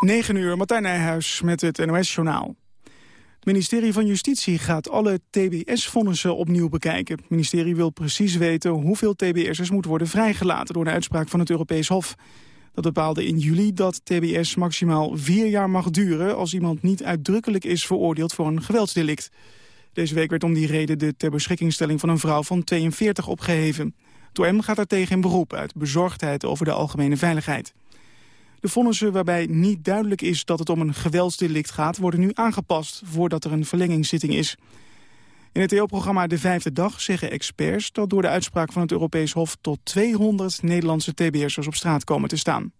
9 uur, Martijn Nijhuis met het NOS-journaal. Het ministerie van Justitie gaat alle TBS-vonnissen opnieuw bekijken. Het ministerie wil precies weten hoeveel TBS'ers moet worden vrijgelaten... door de uitspraak van het Europees Hof. Dat bepaalde in juli dat TBS maximaal vier jaar mag duren... als iemand niet uitdrukkelijk is veroordeeld voor een geweldsdelict. Deze week werd om die reden de ter beschikkingstelling van een vrouw van 42 opgeheven. Het gaat er tegen in beroep uit bezorgdheid over de algemene veiligheid. De vonnissen waarbij niet duidelijk is dat het om een geweldsdelict gaat... worden nu aangepast voordat er een verlengingszitting is. In het EO-programma De Vijfde Dag zeggen experts... dat door de uitspraak van het Europees Hof... tot 200 Nederlandse TBS'ers op straat komen te staan.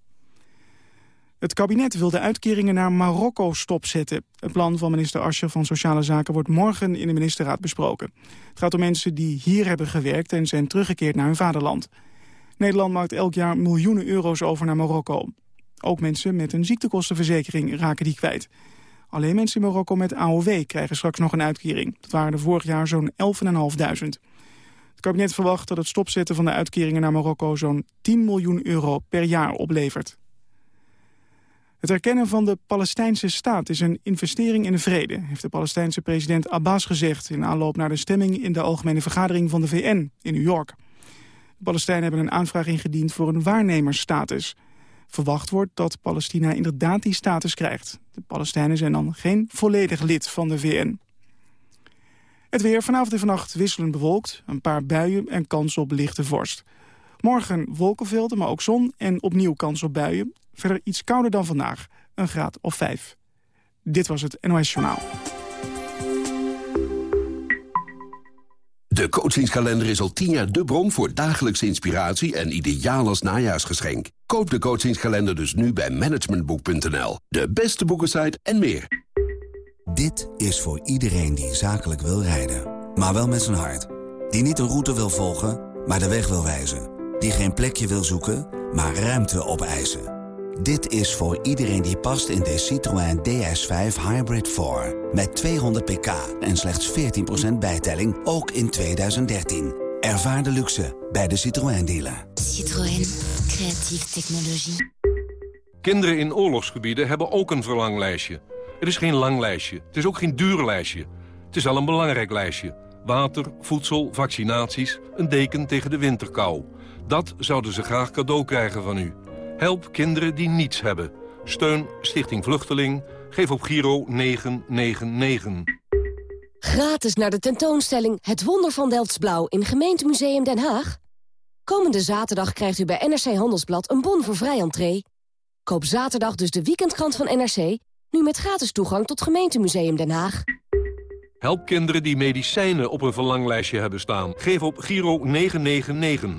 Het kabinet wil de uitkeringen naar Marokko stopzetten. Het plan van minister Ascher van Sociale Zaken wordt morgen in de ministerraad besproken. Het gaat om mensen die hier hebben gewerkt en zijn teruggekeerd naar hun vaderland. Nederland maakt elk jaar miljoenen euro's over naar Marokko. Ook mensen met een ziektekostenverzekering raken die kwijt. Alleen mensen in Marokko met AOW krijgen straks nog een uitkering. Dat waren er vorig jaar zo'n 11.500. Het kabinet verwacht dat het stopzetten van de uitkeringen naar Marokko... zo'n 10 miljoen euro per jaar oplevert. Het erkennen van de Palestijnse staat is een investering in de vrede... heeft de Palestijnse president Abbas gezegd... in aanloop naar de stemming in de Algemene Vergadering van de VN in New York. De Palestijnen hebben een aanvraag ingediend voor een waarnemersstatus... Verwacht wordt dat Palestina inderdaad die status krijgt. De Palestijnen zijn dan geen volledig lid van de VN. Het weer vanavond en vannacht wisselend bewolkt. Een paar buien en kans op lichte vorst. Morgen wolkenvelden, maar ook zon en opnieuw kans op buien. Verder iets kouder dan vandaag, een graad of vijf. Dit was het NOS Journaal. De coachingskalender is al tien jaar de bron voor dagelijkse inspiratie en ideaal als najaarsgeschenk. Koop de coachingskalender dus nu bij managementboek.nl. De beste boekensite en meer. Dit is voor iedereen die zakelijk wil rijden, maar wel met zijn hart. Die niet een route wil volgen, maar de weg wil wijzen. Die geen plekje wil zoeken, maar ruimte opeisen. Dit is voor iedereen die past in de Citroën DS5 Hybrid 4. Met 200 pk en slechts 14% bijtelling, ook in 2013. Ervaar de luxe bij de Citroën dealer. Citroën, creatieve technologie. Kinderen in oorlogsgebieden hebben ook een verlanglijstje. Het is geen lang lijstje, het is ook geen duur lijstje. Het is al een belangrijk lijstje. Water, voedsel, vaccinaties, een deken tegen de winterkou. Dat zouden ze graag cadeau krijgen van u. Help kinderen die niets hebben. Steun Stichting Vluchteling. Geef op Giro 999. Gratis naar de tentoonstelling Het Wonder van Delftsblauw in Gemeentemuseum Den Haag. Komende zaterdag krijgt u bij NRC Handelsblad een bon voor vrij entree. Koop zaterdag dus de weekendkrant van NRC... nu met gratis toegang tot Gemeentemuseum Den Haag. Help kinderen die medicijnen op een verlanglijstje hebben staan. Geef op Giro 999.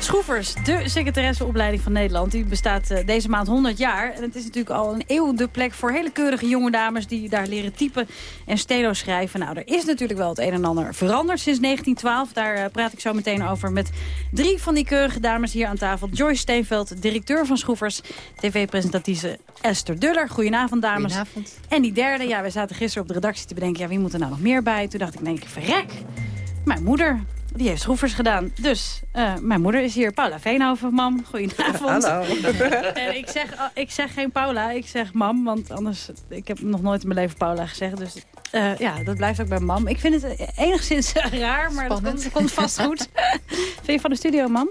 Schroevers, de secretaresseopleiding van Nederland, die bestaat uh, deze maand 100 jaar. En het is natuurlijk al een eeuw de plek voor hele keurige jonge dames die daar leren typen en steno schrijven. Nou, er is natuurlijk wel het een en ander veranderd sinds 1912. Daar uh, praat ik zo meteen over met drie van die keurige dames hier aan tafel. Joyce Steenveld, directeur van Schroevers, tv-presentatrice Esther Duller. Goedenavond, dames. Goedenavond. En die derde, ja, we zaten gisteren op de redactie te bedenken, ja, wie moet er nou nog meer bij? Toen dacht ik, nee, verrek. Mijn moeder, die heeft schroefers gedaan. Dus uh, mijn moeder is hier. Paula Veenhoven, mam. Goedenavond. Hallo. en ik zeg, ik zeg geen Paula, ik zeg mam. Want anders, ik heb nog nooit in mijn leven Paula gezegd. Dus uh, ja, dat blijft ook bij mam. Ik vind het enigszins raar, maar dat komt, komt, vast goed. vind je van de studio, mam?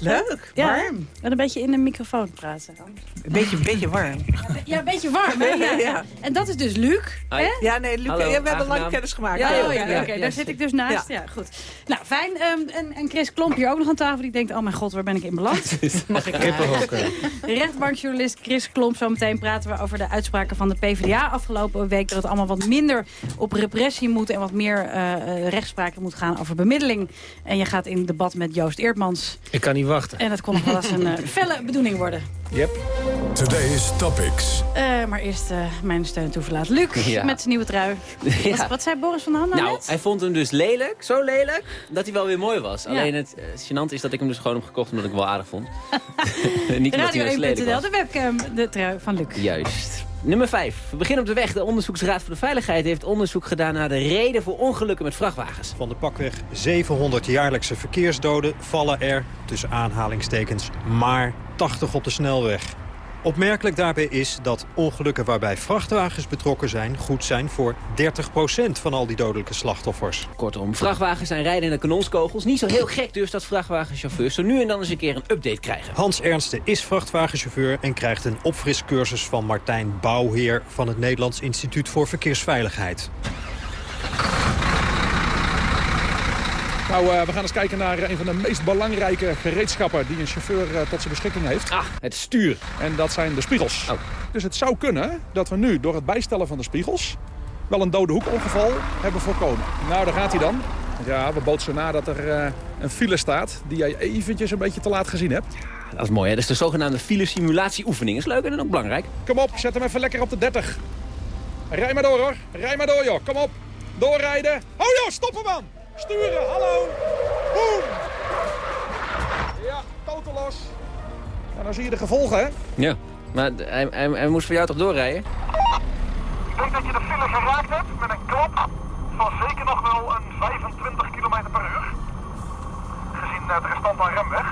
Leuk, ja, warm. En een beetje in de microfoon praten. Een beetje, een beetje warm. Ja, een beetje warm, hè? Ja, ja. En dat is dus Luc. Hè? Ja, nee, Luc, Hallo, ja, we hebben lang kennis gemaakt. Ja, oh, ja, oké, okay, daar zit ik dus naast. Ja, goed. Nou, fijn. Um, en, en Chris Klomp hier ook nog aan tafel. Die denkt, oh mijn god, waar ben ik in beland? Mag ik kippenhokken? Rechtbankjournalist Chris Klomp. Zometeen praten we over de uitspraken van de PvdA afgelopen week. Dat het allemaal wat minder op repressie moet en wat meer uh, rechtspraken moet gaan over bemiddeling. En je gaat in debat met Joost Eertmans. Ik kan niet wachten. En dat kon nog wel eens een uh, felle bedoeling worden. Yep. Today's Topics. Eh, maar eerst uh, mijn steun toeverlaat. Luc, Ja. met zijn nieuwe trui. Ja. Wat, wat zei Boris van Ham nou Nou, net? hij vond hem dus lelijk, zo lelijk, dat hij wel weer mooi was. Ja. Alleen het uh, gênant is dat ik hem dus gewoon heb gekocht omdat ik hem wel aardig vond. Niet omdat hij lelijk Radio1.nl, was. de webcam, de trui van Luc. Juist. Nummer 5. We beginnen op de weg. De Onderzoeksraad voor de Veiligheid heeft onderzoek gedaan naar de reden voor ongelukken met vrachtwagens. Van de pakweg 700 jaarlijkse verkeersdoden vallen er, tussen aanhalingstekens, maar 80 op de snelweg. Opmerkelijk daarbij is dat ongelukken waarbij vrachtwagens betrokken zijn... goed zijn voor 30% van al die dodelijke slachtoffers. Kortom, vrachtwagens zijn rijden in de kanonskogels. Niet zo heel gek dus dat vrachtwagenchauffeurs zo nu en dan eens een keer een update krijgen. Hans Ernsten is vrachtwagenchauffeur en krijgt een opfriscursus van Martijn Bouwheer... van het Nederlands Instituut voor Verkeersveiligheid. Nou, uh, we gaan eens kijken naar een van de meest belangrijke gereedschappen die een chauffeur uh, tot zijn beschikking heeft. Ah, het stuur. En dat zijn de spiegels. Oh. Dus het zou kunnen dat we nu door het bijstellen van de spiegels wel een dode hoekongeval hebben voorkomen. Nou, daar gaat hij dan. Ja, we bootsen na dat er uh, een file staat die jij eventjes een beetje te laat gezien hebt. Dat is mooi, hè? Dat is de zogenaamde file-simulatieoefening. Is leuk en ook belangrijk. Kom op, zet hem even lekker op de 30. Rij maar door, hoor. Rij maar door, joh. Kom op. Doorrijden. Oh, joh, stop hem aan. Sturen, hallo. Boom. Ja, totaal los. En dan zie je de gevolgen, hè? Ja, maar hij, hij, hij moest voor jou toch doorrijden? Ik denk dat je de file geraakt hebt met een klap van zeker nog wel een 25 km per uur. Gezien uh, de restant aan remweg.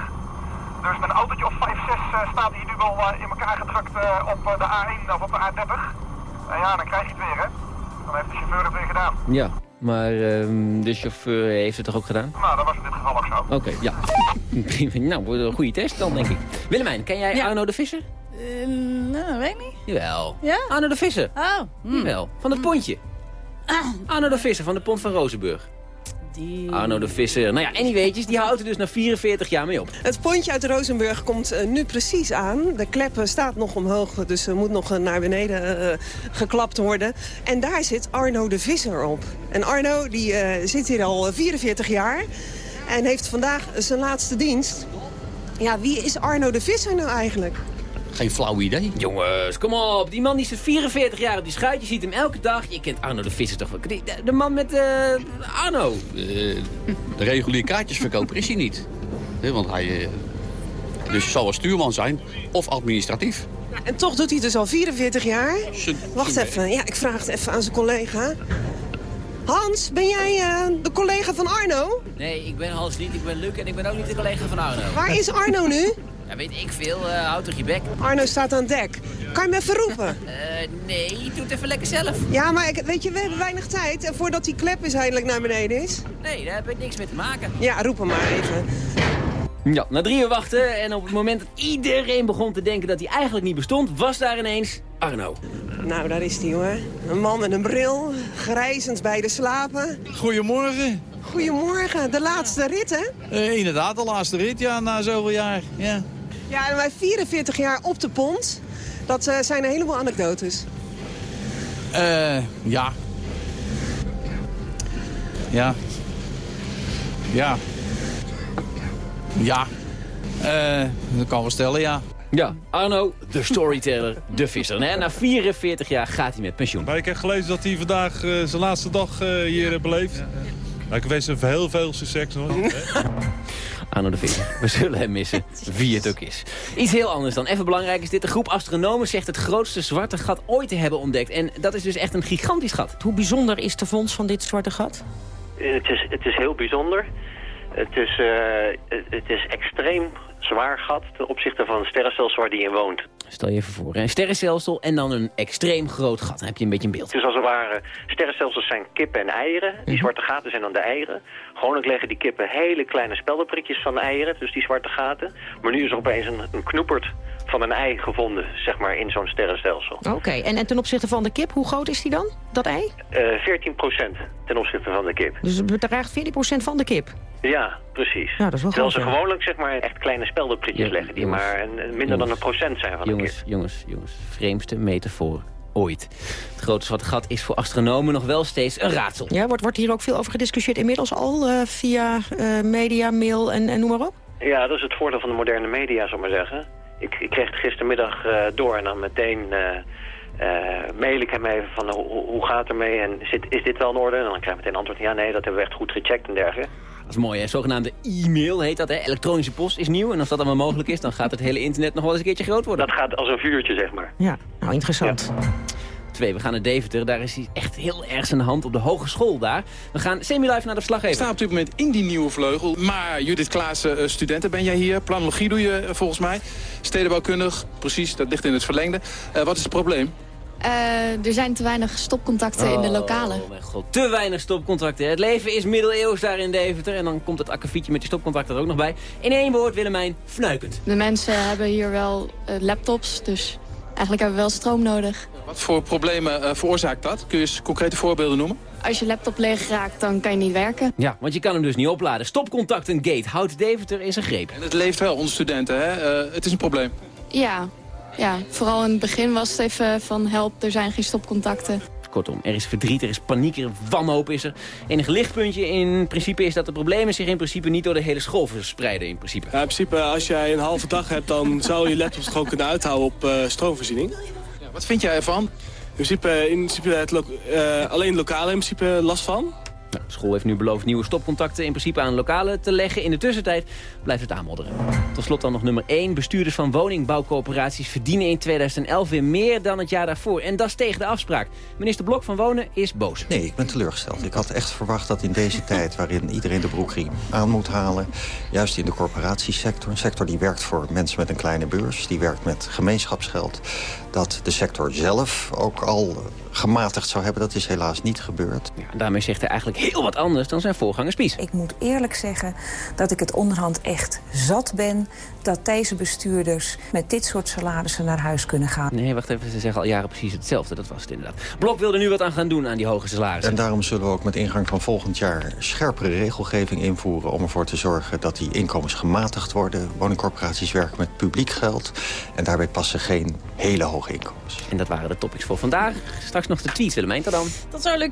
Dus met een autootje of 5, 6 uh, staat hij nu wel uh, in elkaar gedrukt uh, op de A1 of op de A30. En ja, dan krijg je het weer, hè. Dan heeft de chauffeur het weer gedaan. Ja, maar uh, de chauffeur heeft het toch ook gedaan? Nou, dat was in dit geval ook zo. Oké, okay, ja. nou, een goede test dan, denk ik. Willemijn, ken jij ja. Arno de Visser? Uh, nou, weet ik niet. Jawel. Ja? Arno de Visser. Oh. Hmm. Jawel, van het pontje. Ah. Arno de Visser van de pont van Rozenburg. Die... Arno de Visser. Nou ja, en die weetjes, die houdt er dus na 44 jaar mee op. Het pontje uit Rozenburg komt uh, nu precies aan. De klep staat nog omhoog, dus er moet nog uh, naar beneden uh, geklapt worden. En daar zit Arno de Visser op. En Arno die zit hier al 44 jaar en heeft vandaag zijn laatste dienst. Ja, wie is Arno de Visser nou eigenlijk? Geen flauw idee. Jongens, kom op. Die man die zit 44 jaar op die schuit. Je ziet hem elke dag. Je kent Arno de Visser toch wel. De, de man met uh, Arno. Uh, de reguliere kaartjesverkoper is hij niet. He, want hij... Uh, dus zal wel stuurman zijn. Of administratief. En toch doet hij dus al 44 jaar. Wacht even. Ja, ik vraag het even aan zijn collega. Hans, ben jij de collega van Arno? Nee, ik ben Hans niet. Ik ben Luc en ik ben ook niet de collega van Arno. Waar is Arno nu? Ja, weet ik veel. Uh, houd toch je bek. Arno staat aan dek. Kan je me even roepen? Uh, nee, doe het even lekker zelf. Ja, maar ik, weet je, we hebben weinig tijd. En voordat die klep eens eindelijk naar beneden is. Nee, daar heb ik niks mee te maken. Ja, roep hem maar even. Ja, na drie uur wachten en op het moment dat iedereen begon te denken dat hij eigenlijk niet bestond, was daar ineens Arno. Nou, daar is hij hoor. Een man met een bril, grijzend bij de slapen. Goedemorgen. Goedemorgen, de laatste rit hè? Uh, inderdaad, de laatste rit, ja, na zoveel jaar. Ja, ja en wij 44 jaar op de pont, dat uh, zijn een heleboel anekdotes. Uh, ja. Ja. Ja. Ja. Uh, dat kan wel stellen, ja. Ja, Arno, de storyteller, de visser. Nee, na 44 jaar gaat hij met pensioen. Maar ik heb gelezen dat hij vandaag uh, zijn laatste dag uh, hier beleeft. Nou, ik wens hem heel veel succes. Hoor. Arno de Visser. We zullen hem missen, wie het ook is. Iets heel anders dan. Even belangrijk is dit. De groep astronomen zegt het grootste zwarte gat ooit te hebben ontdekt. En dat is dus echt een gigantisch gat. Hoe bijzonder is de vondst van dit zwarte gat? Het is, het is heel bijzonder. Het is, uh, het is extreem zwaar gat ten opzichte van het sterrenstelsel waar die in woont. Stel je even voor, een sterrenstelsel en dan een extreem groot gat. Dan heb je een beetje een beeld. Dus als het ware, sterrenstelsels zijn kippen en eieren. Die mm -hmm. zwarte gaten zijn dan de eieren. Gewoonlijk leggen die kippen hele kleine speldenprikjes van eieren, dus die zwarte gaten. Maar nu is er opeens een, een knoepert van een ei gevonden, zeg maar, in zo'n sterrenstelsel. Oké, okay. en, en ten opzichte van de kip, hoe groot is die dan, dat ei? Uh, 14% ten opzichte van de kip. Dus het bedraagt 14% van de kip? Ja, precies. Ja, dat is wel Terwijl ze gewoonlijk zeg maar, echt kleine speldenprikjes Ja, leggen... die jongens. maar een, minder Jongens. dan een procent zijn van jongens, de kip. jongens, jongens. Vreemdste metafoor ooit. Het grote zwarte gat is voor astronomen nog wel steeds een raadsel. Ja, wordt, wordt hier ook veel over gediscussieerd inmiddels al uh, via uh, media, mail en, en noem maar op? Ja, dat is het voordeel van de moderne media, zal ik maar zeggen. ik, ik kreeg het gistermiddag eh, door en dan meteen eh, eh, mail ik hem even van hoe, hoe gaat het ermee en zit, is dit wel in orde? En dan krijg ik meteen antwoord, ja nee, dat hebben we echt goed gecheckt en dergelijke. Dat is mooi, hè? Zogenaamde e-mail heet dat, hè? Elektronische post is nieuw. En als dat allemaal mogelijk is, dan gaat het hele internet nog wel eens een keertje groot worden. Dat gaat als een vuurtje, zeg maar. Ja, nou interessant. Twee, we gaan naar Deventer. Daar is hij echt heel erg aan de hand op de hogeschool daar. We gaan semi-live naar de verslaggever. Ik sta op dit moment in die nieuwe vleugel. Maar Judith Klaassen, eh, studenten ben jij hier. Planologie doe je eh, volgens mij. Stedenbouwkundig, precies, dat ligt in het verlengde. Eh, wat is het probleem? Eh, er zijn te weinig stopcontacten in de lokalen. Oh mijn god, te weinig stopcontacten. Het leven is middeleeuws daar in Deventer. En dan komt het akkefietje met die stopcontacten er ook nog bij. In één woord, Willemijn, fnuikend. De mensen hebben hier wel eh, laptops, dus eigenlijk hebben we wel stroom nodig. Wat voor problemen eh, veroorzaakt dat? Kun je eens concrete voorbeelden noemen? Als je laptop leeg raakt, dan kan je niet werken. Ja, want je kan hem dus niet opladen. Stopcontacten gate houdt Deventer in zijn greep. En het leeft wel onder studenten, hè? Eh, het is een probleem. Ja, ja, vooral in het begin was het even van help, er zijn geen stopcontacten. Kortom, er is verdriet, er is paniek, er wanhoop is er. Enige lichtpuntje in principe is dat de problemen zich in principe niet door de hele school verspreiden in principe. Ja, in principe, als jij een halve dag hebt, dan zou je laptops gewoon kunnen uithouden op eh, stroomvoorziening. Ja, wat vind jij ervan? In principe, in principe het lo uh, alleen lokale in principe last van. Nou, de school heeft nu beloofd nieuwe stopcontacten in principe aan lokalen te leggen. In de tussentijd blijft het aanmodderen. Tot slot dan nog nummer 1. Bestuurders van woningbouwcoöperaties verdienen in 2011 weer meer dan het jaar daarvoor. En dat is tegen de afspraak. Minister Blok van Wonen is boos. Nee, ik ben teleurgesteld. Ik had echt verwacht dat in deze tijd waarin iedereen de broekriem aan moet halen... juist in de corporatiesector, een sector die werkt voor mensen met een kleine beurs... die werkt met gemeenschapsgeld, dat de sector zelf ook al gematigd zou hebben. Dat is helaas niet gebeurd. Ja, daarmee zegt hij eigenlijk heel wat anders dan zijn voorganger Spies. Ik moet eerlijk zeggen dat ik het onderhand echt zat ben... dat deze bestuurders met dit soort salarissen naar huis kunnen gaan. Nee, wacht even, ze zeggen al jaren precies hetzelfde. Dat was het inderdaad. Blok wilde nu wat aan gaan doen aan die hoge salarissen. En daarom zullen we ook met ingang van volgend jaar... scherpere regelgeving invoeren om ervoor te zorgen... dat die inkomens gematigd worden. Woningcorporaties werken met publiek geld. En daarbij passen geen hele hoge inkomens. En dat waren de topics voor vandaag. Straks nog de tweets, Willemijn. Tot dan. Tot zo, Luc.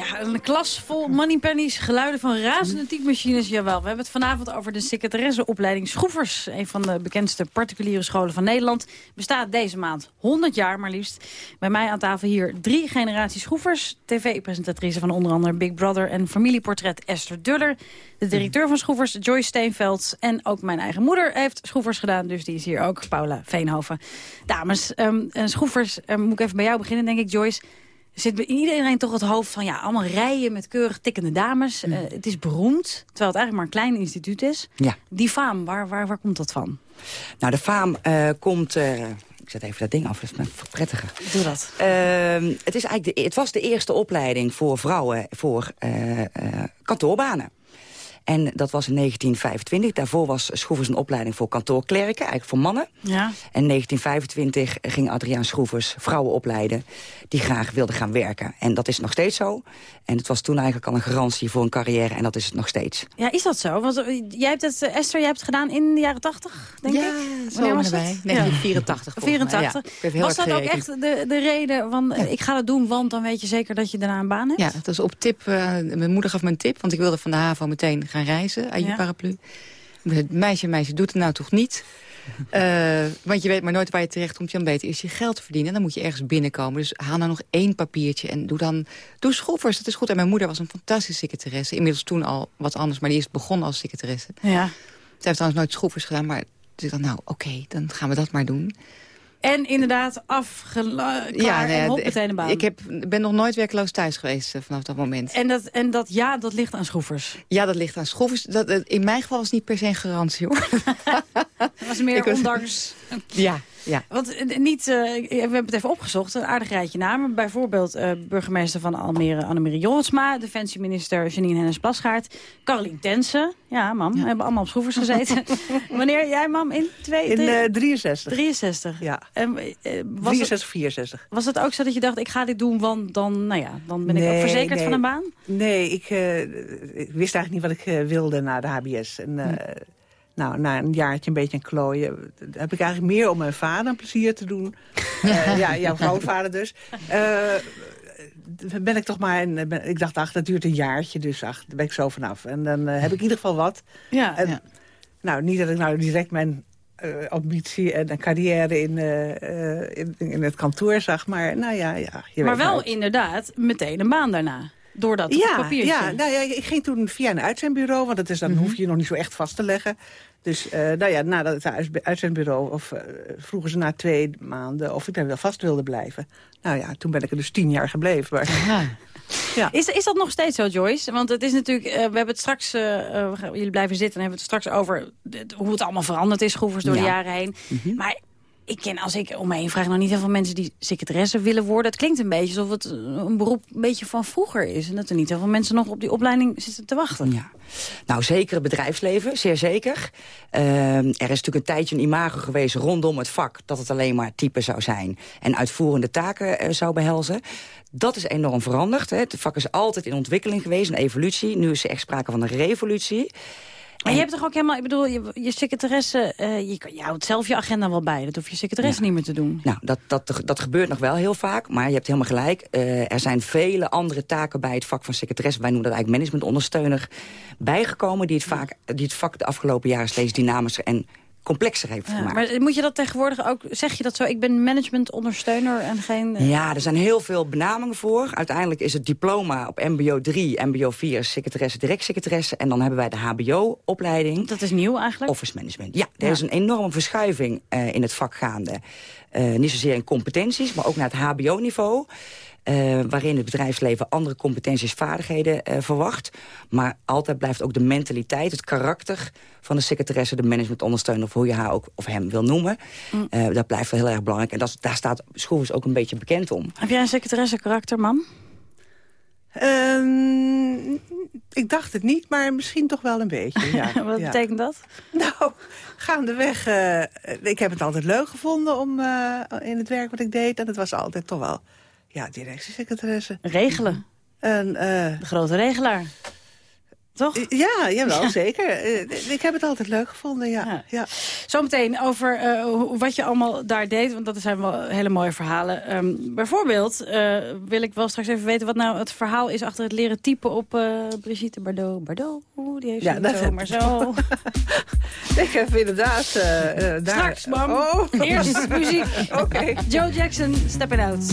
Ja, een klas vol moneypennies, geluiden van razende typemachines. Jawel, we hebben het vanavond over de secretaresseopleiding Schroevers. Een van de bekendste particuliere scholen van Nederland. Bestaat deze maand 100 jaar maar liefst. Bij mij aan tafel hier drie generaties Schroevers. TV-presentatrice van onder andere Big Brother en familieportret Esther Duller. De directeur van Schroevers, Joyce Steenveld. En ook mijn eigen moeder heeft Schroevers gedaan, dus die is hier ook. Paula Veenhoven. Dames, um, moet ik even bij jou beginnen, denk ik, Joyce zit bij iedereen toch het hoofd van ja, allemaal rijen met keurig tikkende dames. Uh, het is beroemd, terwijl het eigenlijk maar een klein instituut is. Ja. Die faam, waar, waar, waar komt dat van? Nou, de faam uh, komt... Uh, ik zet even dat ding af, dat is prettiger. Doe dat. Ehm, het, is eigenlijk de, het was de eerste opleiding voor vrouwen voor kantoorbaanen. En dat was in 1925. Daarvoor was Schroevers een opleiding voor kantoorklerken, eigenlijk voor mannen. Ja. En in 1925 ging Adriaan Schroevers vrouwen opleiden die graag wilden gaan werken. En dat is nog steeds zo. En het was toen eigenlijk al een garantie voor een carrière en dat is het nog steeds. Ja, is dat zo? Want jij hebt het, Esther, jij hebt het gedaan in de jaren 80, denk ja, ik? Wanneer was erbij. 1984 ja. 84. Ja, was dat ook echt de, de reden van ja. ik ga dat doen, want dan weet je zeker dat je daarna een baan hebt? Ja, dat was op tip. Uh, mijn moeder gaf me een tip, want ik wilde van de HAVO meteen gaan reizen aan je paraplu. Meisje, meisje, doet het nou toch niet? Uh, want je weet maar nooit waar je terecht komt. Jan beter is je geld verdienen. Dan moet je ergens binnenkomen. Dus haal nou nog één papiertje en doe dan... Doe schroevers, dat is goed. En mijn moeder was een fantastische secretaresse. Inmiddels toen al wat anders, maar die is begonnen als secretaresse. Ja. Ze heeft trouwens nooit schroevers gedaan, maar... Dus ik dacht, nou, oké, okay, dan gaan we dat maar doen. En inderdaad afgeladen ja, nee, en hop, meteen een baan. Ik heb, ben nog nooit werkloos thuis geweest uh, vanaf dat moment. En dat, en dat ja, dat ligt aan schroevers? Ja, dat ligt aan schroevers. Dat, uh, in mijn geval was het niet per se een garantie, hoor. dat was meer ondanks... Ja, ja. Want niet, uh, we hebben het even opgezocht, een aardig rijtje namen. Bijvoorbeeld uh, burgemeester van Almere, Annemarie Jorritsma... defensieminister Janine Hennis-Plasgaard... Carolien Tensen, ja mam, ja. hebben allemaal op schroevers gezeten. Wanneer jij mam in? Twee, in uh, 63. 63. Ja. En, was 63, het, 64. Was het ook zo dat je dacht, ik ga dit doen, want dan, nou ja, dan ben nee, ik ook verzekerd nee. van een baan? Nee, ik, ik wist eigenlijk niet wat ik wilde na de HBS. En, hm. Nou, na een jaartje een beetje een klooien... heb ik eigenlijk meer om mijn vader een plezier te doen. uh, ja, jouw grootvader dus. Uh, ben ik toch maar... Ben, ik dacht, ach, dat duurt een jaartje, dus ach, daar ben ik zo vanaf. En dan uh, heb ik in ieder geval wat. Ja, en, ja. Nou, niet dat ik nou direct mijn eh, ambitie en een carrière in, eh, eh, in, in het kantoor zag. Maar nou ja, ja je Maar weet wel nooit. inderdaad meteen een baan daarna. Door dat ja, papiertje. Ja, nou ja, ik ging toen via een uitzendbureau, want dat is, dan hoef je je nog niet zo echt vast te leggen. Dus eh, nou ja, nadat het uit- uitzendbureau of, eh, vroegen ze na twee maanden of ik daar wel vast wilde blijven. Nou ja, toen ben ik er dus tien jaar gebleven. Maar, ja. Is, is dat nog steeds zo, Joyce? Want het is natuurlijk, eh, we hebben het straks, we gaan- jullie blijven zitten en hebben we het straks over hoe het allemaal veranderd is, Groevers, door de Ja. jaren heen. Maar ik ken, als ik om me heen vraag, nog niet heel veel mensen die secretaresse willen worden. Het klinkt een beetje alsof het een beroep een beetje van vroeger is. En dat er niet heel veel mensen nog op die opleiding zitten te wachten. Ja. Nou, zeker het bedrijfsleven, zeer zeker. Ehm, er is natuurlijk een tijdje een imago geweest rondom het vak... dat het alleen maar type zou zijn en uitvoerende taken eh, zou behelzen. Dat is enorm veranderd. Hè. Het vak is altijd in ontwikkeling geweest, een evolutie. Nu is er echt sprake van een revolutie. Maar je hebt toch ook helemaal, ik bedoel, je, je secretaresse, eh, je houdt zelf je agenda wel bij. Dat hoef je secretaresse niet meer te doen. Nou, dat, dat, dat gebeurt nog wel heel vaak, maar je hebt helemaal gelijk. Eh, er zijn vele andere taken bij het vak van secretaresse. Wij noemen dat eigenlijk managementondersteuner. Bijgekomen die het, vaak, die het vak de afgelopen jaren steeds dynamischer en complexer heeft Ja, gemaakt. maar moet je dat tegenwoordig ook, zeg je dat zo? Ik ben managementondersteuner en geen... eh, Ja, er zijn heel veel benamingen voor. Uiteindelijk is het diploma op mbo 3, mbo 4 is secretaresse, direct secretaresse. En dan hebben wij de hbo-opleiding. Dat is nieuw eigenlijk? Office management. Ja, er Ja. is een enorme verschuiving eh, in het vak gaande. Eh, niet zozeer in competenties, maar ook naar het hbo-niveau. Eh, waarin het bedrijfsleven andere competenties, vaardigheden eh, verwacht. Maar altijd blijft ook de mentaliteit, het karakter van de secretaresse... de managementondersteuner, of hoe je haar ook, of hem wil noemen. Mm. Eh, dat blijft wel heel erg belangrijk. En dat, daar staat Schroevers ook een beetje bekend om. Heb jij een secretaresse karakter, man? Ehm, ik dacht het niet, maar misschien toch wel een beetje. Ja. Wat Ja. betekent dat? Nou, gaandeweg, eh ik heb het altijd leuk gevonden om eh, in het werk wat ik deed. En het was altijd toch wel, ja, directiesecretaresse. Regelen. En, eh, De grote regelaar. Toch? Ja, jawel, Ja. zeker. Eh, ik heb het altijd leuk gevonden, ja. ja. Zometeen over eh, wat je allemaal daar deed, want dat zijn wel hele mooie verhalen. Ehm, bijvoorbeeld eh, wil ik wel straks even weten wat nou het verhaal is achter het leren typen op eh, Brigitte Bardot. Bardot, die heeft Ja, dat zo, maar ik. zo. Ik heb inderdaad eh, eh, daar... Straks, mam. Oh. Eerst muziek. Oké. Joe Jackson, Step It Out.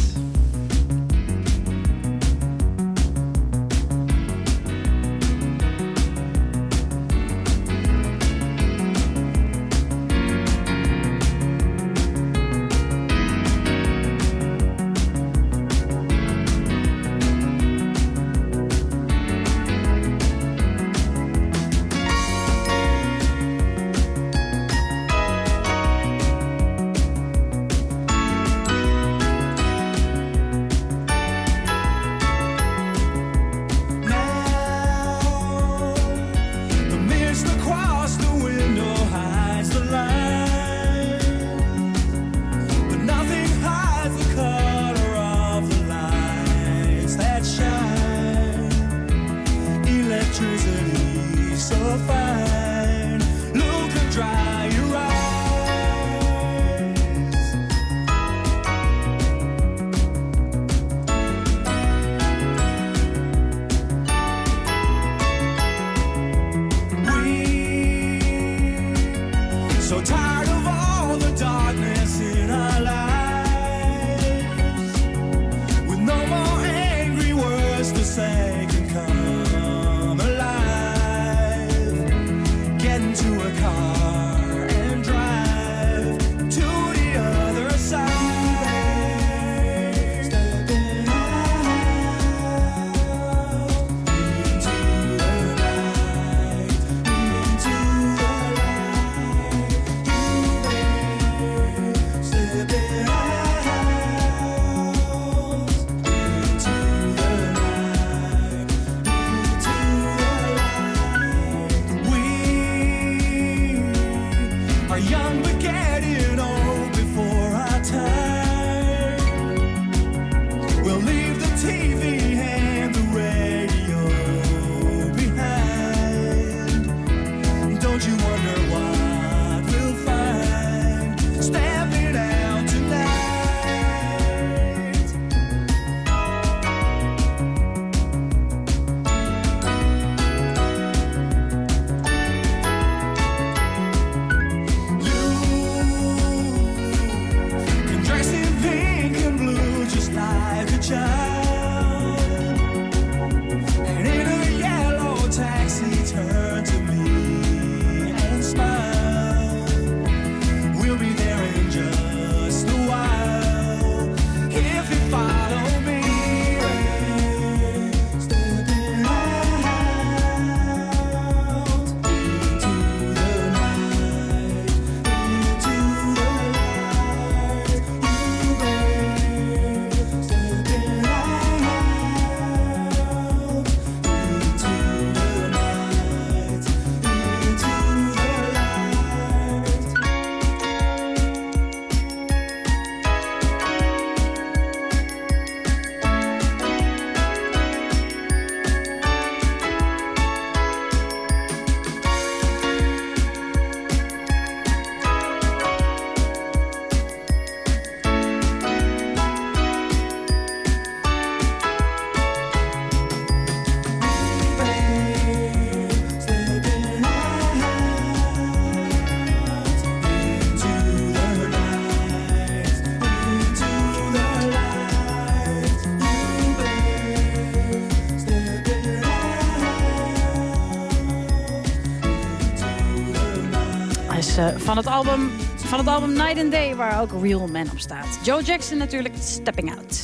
Van, het album, van het album Night and Day, waar ook Real Man op staat. Joe Jackson natuurlijk, Stepping Out.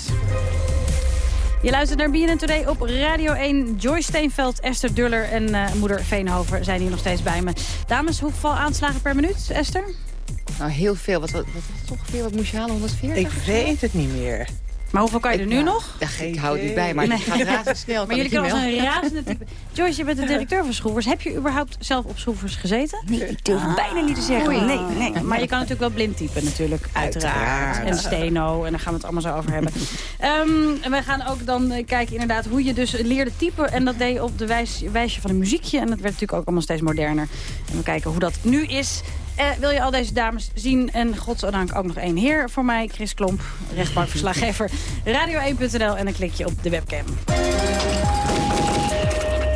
Je luistert naar BNN Today op Radio 1. Joyce Steenveld, Esther Duller en eh, moeder Veenhover zijn hier nog steeds bij me. Dames, hoeveel aanslagen per minuut, Esther? Nou, heel veel. Wat, wat, wat is het ongeveer? Wat moest je halen? 140? Ik weet het niet meer. Maar hoeveel kan je er nu nog? Ja, ik hou het niet bij, maar Nee. het gaat razendsnel. Maar jullie kunnen als een razende type. Joyce, je bent de directeur van Schroevers. Heb je überhaupt zelf op Schroevers gezeten? Nee, ik durf bijna niet te zeggen. Oei. Nee, nee. Maar je kan natuurlijk wel blind typen natuurlijk, uiteraard. Uiteraard. En steno, en daar gaan we het allemaal zo over hebben. Ehm, en wij gaan ook dan eh, kijken inderdaad hoe je dus leerde typen. En dat deed je op de wijs, wijsje van een muziekje. En dat werd natuurlijk ook allemaal steeds moderner. En we kijken hoe dat nu is. Eh, wil je al deze dames zien? En godzijdank ook nog één heer voor mij. Chris Klomp, rechtbankverslaggever. Radio1.nl en dan klik je op de webcam.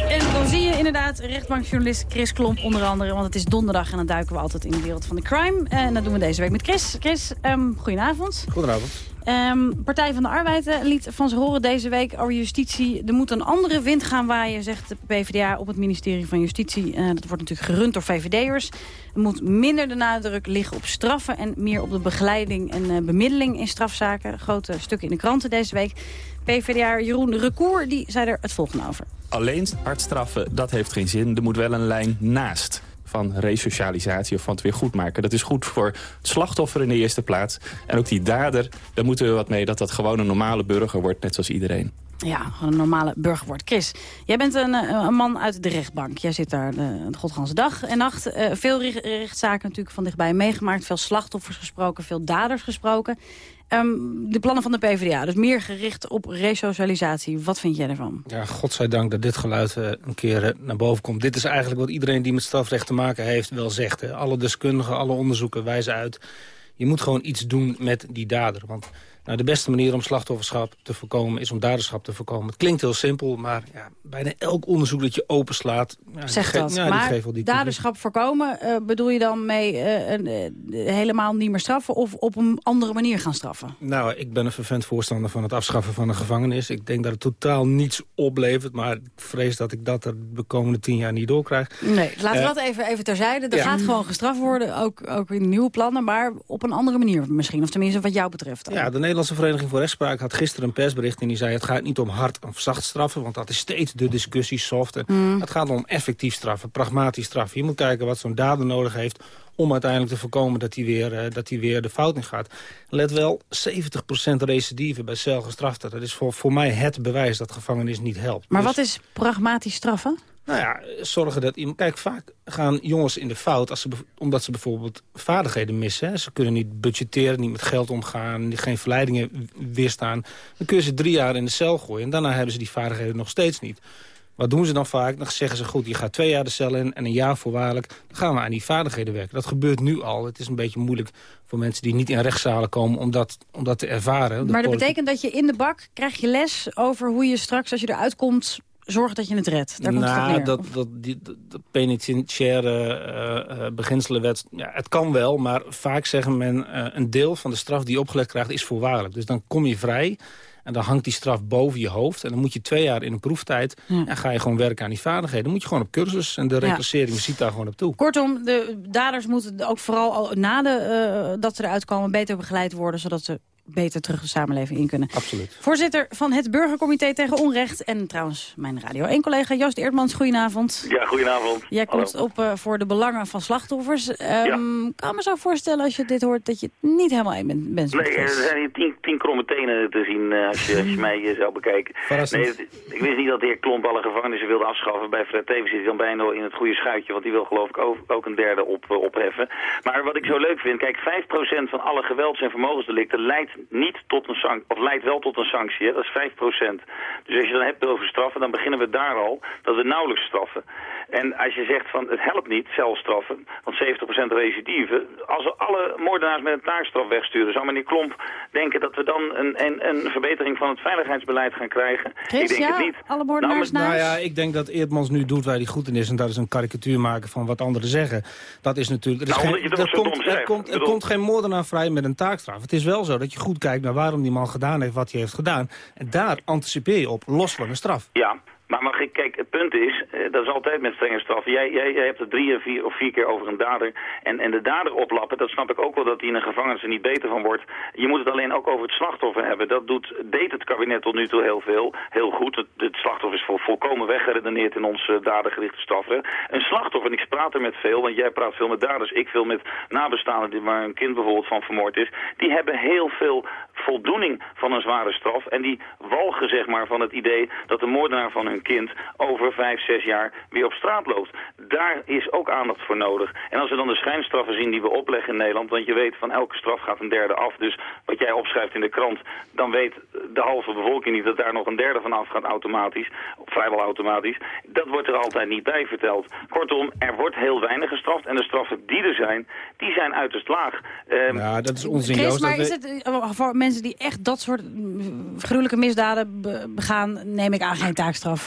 En dan zie je inderdaad rechtbankjournalist Chris Klomp onder andere. Want het is donderdag en dan duiken we altijd in de wereld van de crime. En dat doen we deze week met Chris. Chris, ehm, goedenavond. Goedenavond. Ehm, Partij van de Arbeid eh, liet van zich horen deze week over justitie. Er moet een andere wind gaan waaien, zegt de PvdA op het ministerie van Justitie. Eh, dat wordt natuurlijk gerund door VVD'ers. Er moet minder de nadruk liggen op straffen en meer op de begeleiding en eh, bemiddeling in strafzaken. Grote stukken in de kranten deze week. PvdA Jeroen Recour die zei er het volgende over. Alleen hard straffen, dat heeft geen zin. Er moet wel een lijn naast van resocialisatie of van het weer goed maken. Dat is goed voor het slachtoffer in de eerste plaats. En ook die dader, daar moeten we wat mee... dat dat gewoon een normale burger wordt, net zoals iedereen. Ja, een normale burger wordt. Chris, jij bent een, eh, een man uit de rechtbank. Jij zit daar de, de godganse dag en nacht. Eh, veel recht- rechtszaken natuurlijk van dichtbij meegemaakt. Veel slachtoffers gesproken, veel daders gesproken. Ehm, de plannen van de PvdA, dus meer gericht op resocialisatie. Wat vind jij ervan? Ja, godzijdank dat dit geluid eh, een keer eh, naar boven komt. Dit is eigenlijk wat iedereen die met strafrecht te maken heeft wel zegt. Alle deskundigen, alle onderzoeken wijzen uit. Je moet gewoon iets doen met die dader. Want nou, de beste manier om slachtofferschap te voorkomen... is om daderschap te voorkomen. Het klinkt heel simpel, maar ja, bijna elk onderzoek dat je openslaat... Ja, die Zeg ge- dat. Ja, die maar wel die daderschap voorkomen, eh, bedoel je dan mee een, eh, helemaal niet meer straffen... of op een andere manier gaan straffen? Nou, ik ben een vervent voorstander van het afschaffen van de gevangenis. Ik denk dat het totaal niets oplevert. Maar ik vrees dat ik dat er de komende tien jaar niet doorkrijg. Nee, laten we dat even, even terzijde. Er ja. gaat gewoon gestraft worden, ook, ook in nieuwe plannen... maar op een andere manier misschien. Of tenminste wat jou betreft. dan. Ja, de Nederlandse Vereniging voor Rechtspraak had gisteren een persbericht... en die zei het gaat niet om hard of zacht straffen... want dat is steeds de discussie, soft. En Mm. Het gaat om effectief straffen, pragmatisch straffen. Je moet kijken wat zo'n dader nodig heeft om uiteindelijk te voorkomen dat hij weer, eh, dat hij weer de fout in gaat. Let wel, 70% recidive bij celgestraften. Dat is voor, voor mij het bewijs dat gevangenis niet helpt. Maar Dus- wat is pragmatisch straffen? Nou ja, zorgen dat iemand... Kijk, vaak gaan jongens in de fout als ze, omdat ze bijvoorbeeld vaardigheden missen. Hè. Ze kunnen niet budgetteren, niet met geld omgaan, geen verleidingen weerstaan. Dan kun je ze drie jaar in de cel gooien en daarna hebben ze die vaardigheden nog steeds niet. Wat doen ze dan vaak? Dan zeggen ze, goed, je gaat twee jaar de cel in en een jaar voorwaardelijk. Dan gaan we aan die vaardigheden werken. Dat gebeurt nu al. Het is een beetje moeilijk voor mensen die niet in rechtszalen komen om dat, om dat te ervaren. Maar dat politiek- betekent dat je in de bak krijg je les over hoe je straks, als je eruit komt, zorgt dat je het redt. Daar komt nou, dat, dat, die, dat, penitentiaire eh, eh, beginselenwet, ja, het kan wel, maar vaak zeggen men eh, een deel van de straf die je opgelegd krijgt is voorwaardelijk. Dus dan kom je vrij en dan hangt die straf boven je hoofd en dan moet je twee jaar in een proeftijd en ga je gewoon werken aan die vaardigheden. Dan moet je gewoon op cursus en de Ja. reclassering ziet daar gewoon op toe. Kortom, de daders moeten ook vooral al na de, dat ze eruit komen beter begeleid worden, zodat ze beter terug de samenleving in kunnen. Absoluut. Voorzitter van het Burgercomité tegen Onrecht en trouwens mijn Radio 1-collega Joost Eertmans, goedenavond. Ja, goedenavond. Jij Hallo. komt op eh, voor de belangen van slachtoffers. Ehm Ik kan me zo voorstellen als je dit hoort dat je het niet helemaal een bent. Nee, er zijn hier tien, tien kromme tenen te zien eh, als, je, als je mij zou bekijken. Verrassend. Nee, ik wist niet dat de heer Klomp alle gevangenissen wilde afschaffen. Bij Fred Tevens zit hij dan bijna in het goede schuitje, want die wil geloof ik ook, ook een derde op, eh, opheffen. Maar wat ik zo leuk vind, kijk, 5% van alle gewelds- en vermogensdelicten leidt niet tot een sanctie, of leidt wel tot een sanctie, hè? dat is 5%. Dus als je dan hebt over straffen, dan beginnen we daar al, dat we nauwelijks straffen. En als je zegt van het helpt niet, zelfstraffen, want 70% recidive. Als we alle moordenaars met een taakstraf wegsturen, zou meneer Klomp denken dat we dan een, een, een verbetering van het veiligheidsbeleid gaan krijgen? Chris, ik denk ja, het niet. alle moordenaars Nou, naast? ja, ik denk dat Eerdmans nu doet waar hij goed in is. En dat is een karikatuur maken van wat anderen zeggen. Dat is natuurlijk... Er, is Nou, geen- er, komt, er, er komt geen moordenaar vrij met een taakstraf. Het is wel zo dat je goed kijkt naar waarom die man gedaan heeft wat hij heeft gedaan. En daar anticipeer je op, los van een straf. Ja, Maar ik, kijk, het punt is, eh, dat is altijd met strenge straffen. Jij, jij, hebt het drie of vier, of vier keer over een dader. En, en de dader oplappen, dat snap ik ook wel dat hij in een gevangenis er niet beter van wordt. Je moet het alleen ook over het slachtoffer hebben. Dat doet, deed het kabinet tot nu toe heel veel, heel goed. Het, het slachtoffer is vol, volkomen weggeredeneerd in onze dadergerichte straffen. Een slachtoffer, en ik praat er met veel, want jij praat veel met daders, ik veel met nabestaanden waar een kind bijvoorbeeld van vermoord is. Die hebben heel veel voldoening van een zware straf. En die walgen zeg maar van het idee dat de moordenaar van hun kind over vijf, zes jaar weer op straat loopt. Daar is ook aandacht voor nodig. En als we dan de schijnstraffen zien die we opleggen in Nederland, want je weet van elke straf gaat een derde af. Dus wat jij opschrijft in de krant, dan weet de halve bevolking niet dat daar nog een derde van afgaat automatisch. Vrijwel automatisch. Dat wordt er altijd niet bij verteld. Kortom, er wordt heel weinig gestraft. En de straffen die er zijn, die zijn uiterst laag. Um, ja, dat is onzin, Chris, Joost. maar is het eh, voor mensen die echt dat soort mm, gruwelijke misdaden be- begaan, neem ik aan geen taakstraf?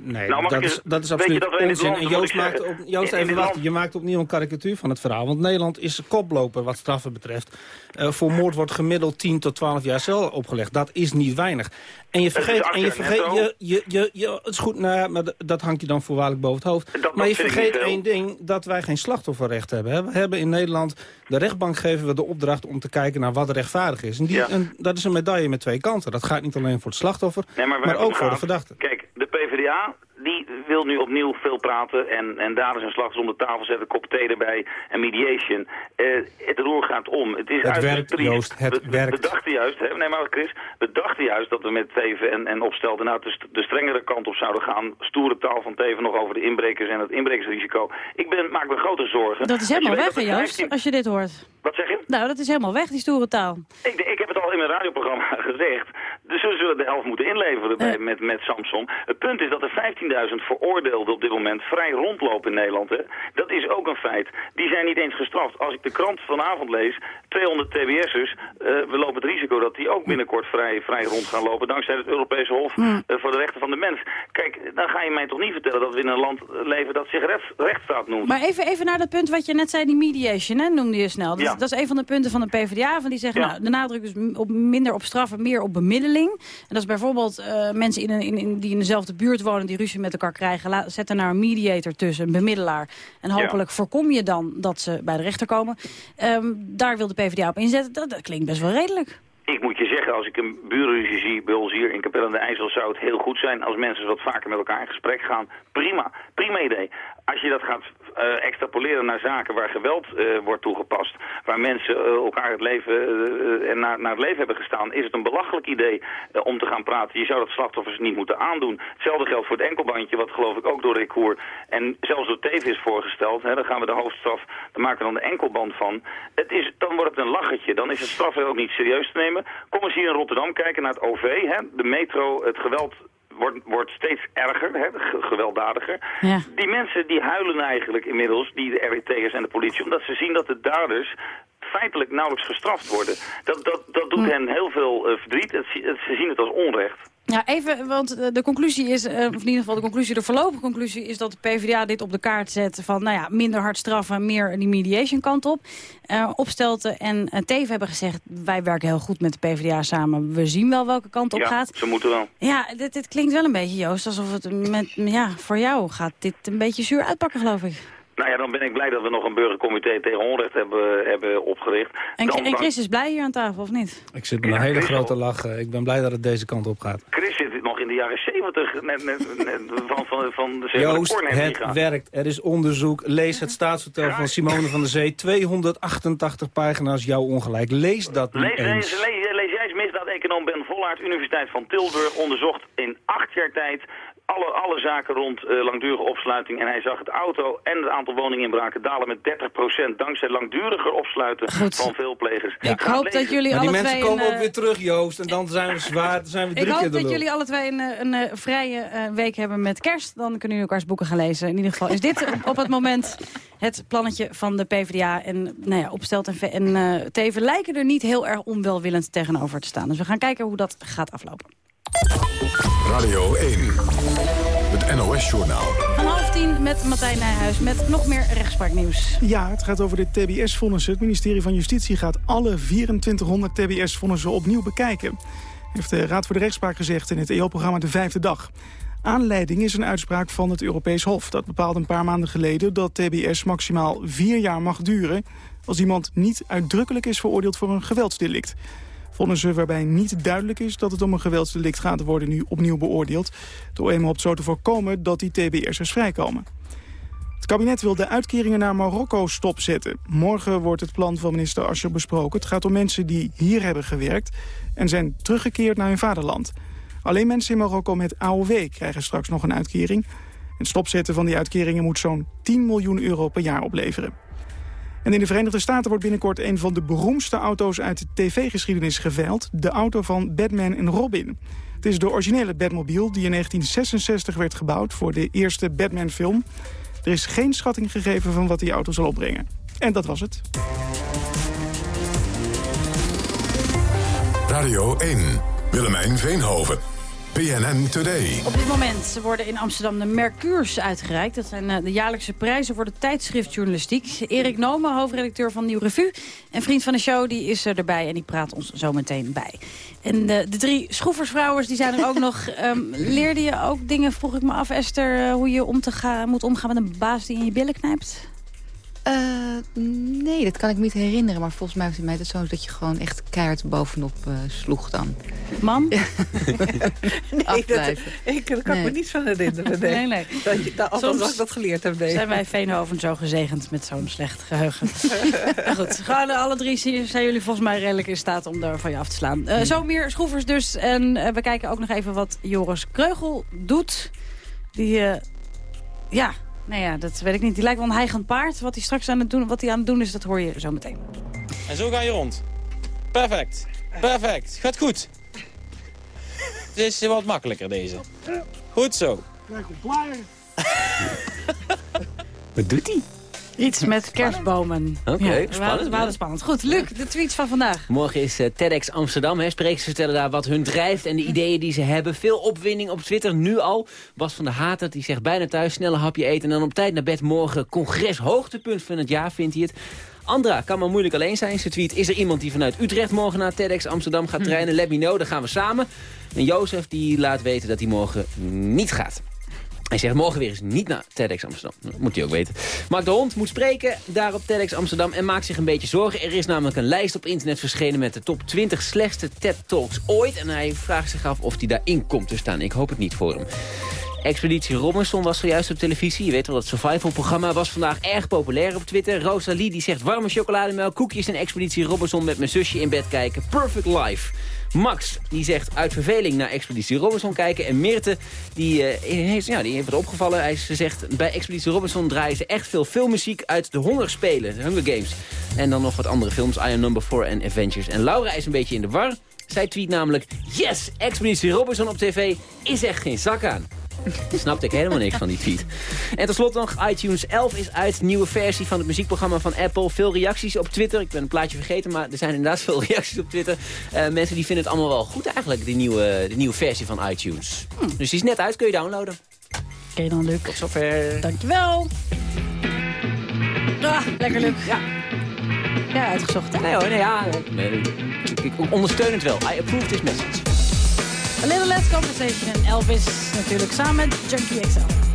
Nee, Nou, dat, ik is, dat is absoluut dat onzin. En Joost, maakt, zeggen, op, Joost even wachten. Je maakt opnieuw een karikatuur van het verhaal. Want Nederland is koploper wat straffen betreft. Eh, voor moord wordt gemiddeld 10 tot 12 jaar cel opgelegd. Dat is niet weinig. En je vergeet, en je vergeet je, je, je, je, het is goed, nou, ja, maar dat hangt je dan voorwaardelijk boven het hoofd. Dat- maar je vergeet één ding, dat wij geen slachtofferrecht hebben. Hè. We hebben in Nederland, de rechtbank geven we de opdracht om te kijken naar wat rechtvaardig is. En, die, Ja. en dat is een medaille met twee kanten. Dat gaat niet alleen voor het slachtoffer, Nee, maar, maar ook voor de verdachte. Kijk, de PvdA die wil nu opnieuw veel praten en, en daders en slachtoffers om de tafel zetten, kop thee erbij en mediation. Eh, het roer gaat om. Het, is Het werkt, triest. Joost, het we, we- werkt. We dachten juist, hè, nee maar Chris, we dachten juist dat we met Teven en, en Opstelten nou de, de strengere kant op zouden gaan. Stoere taal van Teven nog over de inbrekers en het inbrekersrisico. Ik ben, maak me grote zorgen. Dat is helemaal weg, Joost, 15 als je dit hoort. Wat zeg je? Nou, dat is helemaal weg, die stoere taal. Ik, ik heb het al in mijn radioprogramma gezegd. Dus we zullen de helft moeten inleveren bij, met, met Samsung. Het punt is dat er 15.000 veroordeelden op dit moment vrij rondlopen in Nederland. Hè. Dat is ook een feit. Die zijn niet eens gestraft. Als ik de krant vanavond lees, 200 TBS'ers, eh, we lopen het risico dat die ook binnenkort vrij, vrij rond gaan lopen. Dankzij het Europese Hof eh, voor de Rechten van de Mens. Kijk, dan ga je mij toch niet vertellen dat we in een land leven dat zich recht, rechtsstaat noemt. Maar even, even naar dat punt wat je net zei, die mediation, hè, noemde je snel. Dat, Ja. dat is een van de punten van de PvdA. Van die zeggen, Ja. nou, de nadruk is op, minder op straffen, meer op bemiddeling. En dat is bijvoorbeeld eh, mensen in een, in, in, die in dezelfde buurt wonen... die ruzie met elkaar krijgen. La, zet er nou een mediator tussen, een bemiddelaar. En hopelijk voorkom je dan dat ze bij de rechter komen. Ehm, daar wil de PvdA op inzetten. Dat, dat klinkt best wel redelijk. Ik moet je zeggen, als ik een burenruzie zie bij ons hier in Capelle de IJssel, zou het heel goed zijn als mensen wat vaker met elkaar in gesprek gaan. Prima, prima idee. Als je dat gaat extrapoleren naar zaken waar geweld eh, wordt toegepast, waar mensen eh, elkaar het leven eh, en naar, naar het leven hebben gestaan, is het een belachelijk idee eh, om te gaan praten. Je zou dat slachtoffers niet moeten aandoen. Hetzelfde geldt voor het enkelbandje, wat geloof ik ook door Recour en zelfs door Teven is voorgesteld. Hè, dan gaan we de hoofdstraf, dan maken we dan de enkelband van. Het is, dan wordt het een lachertje. Dan is het strafrecht ook niet serieus te nemen. Kom eens hier in Rotterdam kijken naar het OV. Hè, de metro, het geweld wordt, wordt steeds erger, hè, ge- gewelddadiger. Ja. Die mensen die huilen eigenlijk inmiddels, die de RWT'ers en de politie, omdat ze zien dat de daders feitelijk nauwelijks gestraft worden. Dat, dat, dat doet hen heel veel eh, verdriet. Het, het- ze zien het als onrecht. Ja, even, want eh, de conclusie is, eh, of in ieder geval de conclusie, de voorlopige conclusie is dat de PvdA dit op de kaart zet van, nou ja, minder hard straffen, meer die mediation kant op. Eh, Opstelten en uh, Teven hebben gezegd, wij werken heel goed met de PvdA samen, we zien wel welke kant op ja, gaat. ze moeten wel. Ja, dit, dit klinkt wel een beetje, Joost, alsof het met, ja, voor jou gaat dit een beetje zuur uitpakken, geloof ik. Nou ja, dan ben ik blij dat we nog een burgercomité tegen onrecht hebben, hebben opgericht. En, Dan- en dan- Chris is blij hier aan tafel, of niet? Ik zit met een hele grote lach. eh, Ik ben blij dat het deze kant op gaat. Chris zit nog in de jaren zeventig net, net, net van, van, van de Joost, het werkt. Er is onderzoek. Lees het staatsvertel van Simone van der Zee. 288 pagina's, jouw ongelijk. Lees dat niet Lees, eens. lees, lees, lees jij eens misdaad-econoom Ben Vollaert, Universiteit van Tilburg, onderzocht in acht jaar tijd alle, alle zaken rond eh, langdurige opsluiting. En hij zag het auto en het aantal woninginbraken dalen met 30% dankzij langduriger opsluiten van veel plegers. Ik hoop lezen. dat jullie Maar die alle mensen twee komen een, ook eh, weer terug, Joost. En dan zijn we zwaar, dan zijn we Ik drie hoop dat jullie alle twee een, eh, een, vrije eh, week hebben met kerst. Dan kunnen jullie elkaars boeken gaan lezen. In ieder geval is dit op, op het moment het plannetje van de PvdA. En nou ja, Opstelt en, en eh, Teven lijken er niet heel erg onwelwillend tegenover te staan. Dus we gaan kijken hoe dat gaat aflopen. Radio 1, het NOS-journaal. Van half tien met Martijn Nijhuis met nog meer rechtspraaknieuws. Ja, het gaat over de TBS-vonnissen. Het ministerie van Justitie gaat alle 2400 TBS-vonnissen opnieuw bekijken. Heeft de Raad voor de Rechtspraak gezegd in het EO-programma De Vijfde Dag. Aanleiding is een uitspraak van het Europees Hof. Dat bepaalde een paar maanden geleden dat TBS maximaal vier jaar mag duren... als iemand niet uitdrukkelijk is veroordeeld voor een geweldsdelict. Vonnissen waarbij niet duidelijk is dat het om een geweldsdelict gaat... worden nu opnieuw beoordeeld. De OM hoopt zo te voorkomen dat die TBS'ers vrijkomen. Het kabinet wil de uitkeringen naar Marokko stopzetten. Morgen wordt het plan van minister Asscher besproken. Het gaat om mensen die hier hebben gewerkt en zijn teruggekeerd naar hun vaderland. Alleen mensen in Marokko met AOW krijgen straks nog een uitkering. Het stopzetten van die uitkeringen moet zo'n 10 miljoen euro per jaar opleveren. En in de Verenigde Staten wordt binnenkort een van de beroemdste auto's uit de tv-geschiedenis geveild. De auto van Batman en Robin. Het is de originele Batmobile die in 1966 werd gebouwd voor de eerste Batman-film. Er is geen schatting gegeven van wat die auto zal opbrengen. En dat was het. Radio 1, Willemijn Veenhoven. PNN Today. Op dit moment worden in Amsterdam de Mercures uitgereikt. Dat zijn eh, de jaarlijkse prijzen voor de tijdschriftjournalistiek. Erik Nomen, hoofdredacteur van Nieuw Revue. En vriend van de show, die is er erbij en die praat ons zo meteen bij. En de, de drie schroeversvrouwers, die zijn er ook nog. Ehm, leerde je ook dingen, vroeg ik me af, Esther... eh, hoe je om te gaan, moet omgaan met een baas die in je billen knijpt? Eh, nee, dat kan ik me niet herinneren. Maar volgens mij was het mij dat zo dat je gewoon echt keihard bovenop eh, sloeg dan. Man? Nee, dat, ik, daar kan ik me Nee. niet van herinneren. Nee, Nee, nee. Dat, je, dat, althans dat ik dat geleerd heb. Nee. Zijn wij Veenhoven zo gezegend met zo'n slecht geheugen? goed, gewoon alle drie zijn jullie volgens mij redelijk in staat om daar van je af te slaan. Eh, zo meer schroevers dus. En we kijken ook nog even wat Joris Kreugel doet. Die, eh, ja, nou ja, dat weet ik niet. Die lijkt wel een heigend paard. Wat hij straks aan het doen, wat hij aan het doen is, dat hoor je zo meteen. En zo ga je rond. Perfect. Perfect. Gaat goed. Het is wat makkelijker deze. Goed zo. Wat doet hij? Iets met kerstbomen. Oké, ja, spannend, houden spannend. Goed, Luc, de tweets van vandaag. Morgen is eh, TEDx Amsterdam. Hè. Sprekers vertellen daar wat hun drijft en de ideeën die ze hebben. Veel opwinding op Twitter, nu al. Bas van der Hatert die zegt bijna thuis, snel een hapje eten... en dan op tijd naar bed morgen. Congres, hoogtepunt van het jaar, vindt hij het. Andra kan maar moeilijk alleen zijn. Ze tweet, is er iemand die vanuit Utrecht morgen naar TEDx Amsterdam gaat trainen? Let me know, dan gaan we samen. En Jozef die laat weten dat hij morgen niet gaat. Hij zegt morgen weer eens niet naar TEDx Amsterdam. Dat moet hij ook weten. Mark de Hond moet spreken daar op TEDx Amsterdam en maakt zich een beetje zorgen. Er is namelijk een lijst op internet verschenen met de top 20 slechtste TED-talks ooit. En hij vraagt zich af of hij daarin komt te staan. Ik hoop het niet voor hem. Expeditie Robinson was zojuist op televisie. Je weet wel, dat survival-programma was vandaag erg populair op Twitter. Rosalie die zegt warme chocolademelk, koekjes en Expeditie Robinson met mijn zusje in bed kijken. Perfect life. Max die zegt uit verveling naar Expeditie Robinson kijken. En Meerte die, eh, heeft, ja, die heeft het opgevallen. Hij ze zegt bij Expeditie Robinson draaien ze echt veel filmmuziek uit de Hongerspelen. De Hunger Games. En dan nog wat andere films. Iron Number 4 en Avengers. En Laura is een beetje in de war. Zij tweet namelijk... Yes, Expeditie Robinson op tv is echt geen zak aan. Snapte ik helemaal niks van die tweet. En tenslotte nog, iTunes 11 is uit. Nieuwe versie van het muziekprogramma van Apple. Veel reacties op Twitter. Ik ben een plaatje vergeten, maar er zijn inderdaad veel reacties op Twitter. Eh, mensen die vinden het allemaal wel goed eigenlijk, die nieuwe, de nieuwe versie van iTunes. Dus die is net uit, kun je downloaden. Oké dan, Luc. Tot zover. Dankjewel. Ah, lekker, Luc. Ja. Ja, uitgezocht, hè? Nee hoor, nee, ja. Nee, ik, ik ondersteun het wel. I approve this message. A Little Less Conversation. Elvis natuurlijk samen met Junkie XL.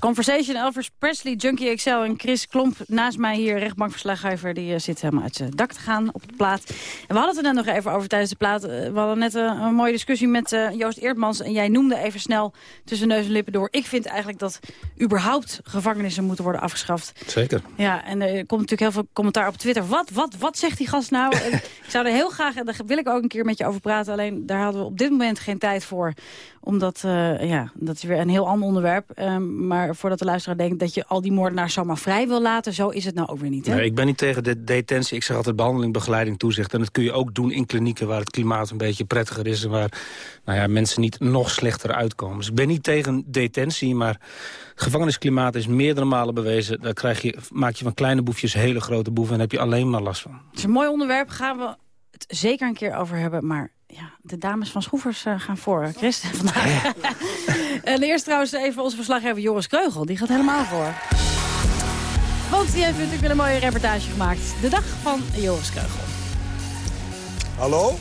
Conversation, Elvis Presley, Junkie XL en Chris Klomp naast mij hier. Rechtbankverslaggever, die eh, zit helemaal uit zijn dak te gaan op de plaat. En we hadden het er net nog even over tijdens de plaat. Eh, We hadden net eh, een mooie discussie met Joost Eertmans. En jij noemde even snel tussen neus en lippen door. Ik vind eigenlijk dat überhaupt gevangenissen moeten worden afgeschaft. Zeker. Ja, en er komt natuurlijk heel veel commentaar op Twitter. Wat, wat, wat zegt die gast nou? Ik zou er heel graag, en daar wil ik ook een keer met je over praten. Alleen daar hadden we op dit moment geen tijd voor. Omdat, ja, dat is weer een heel ander onderwerp. Ehm, maar voordat de luisteraar denkt dat je al die moordenaars zomaar vrij wil laten. Zo is het nou ook weer niet, hè? Nee, ik ben niet tegen de detentie. Ik zeg altijd behandeling, begeleiding, toezicht. En dat kun je ook doen in klinieken waar het klimaat een beetje prettiger is... en waar nou ja, mensen niet nog slechter uitkomen. Dus ik ben niet tegen detentie, maar gevangenisklimaat is meerdere malen bewezen. Daar krijg je, maak je van kleine boefjes hele grote boeven en heb je alleen maar last van. Het is een mooi onderwerp, gaan we het zeker een keer over hebben. Maar ja, de dames van Schroevers eh, gaan voor. Chris, vandaag. en eerst trouwens even onze verslaggever Joris Kreugel. Die gaat helemaal voor. Want die heeft natuurlijk weer een mooie reportage gemaakt. De dag van Joris Kreugel. Hallo?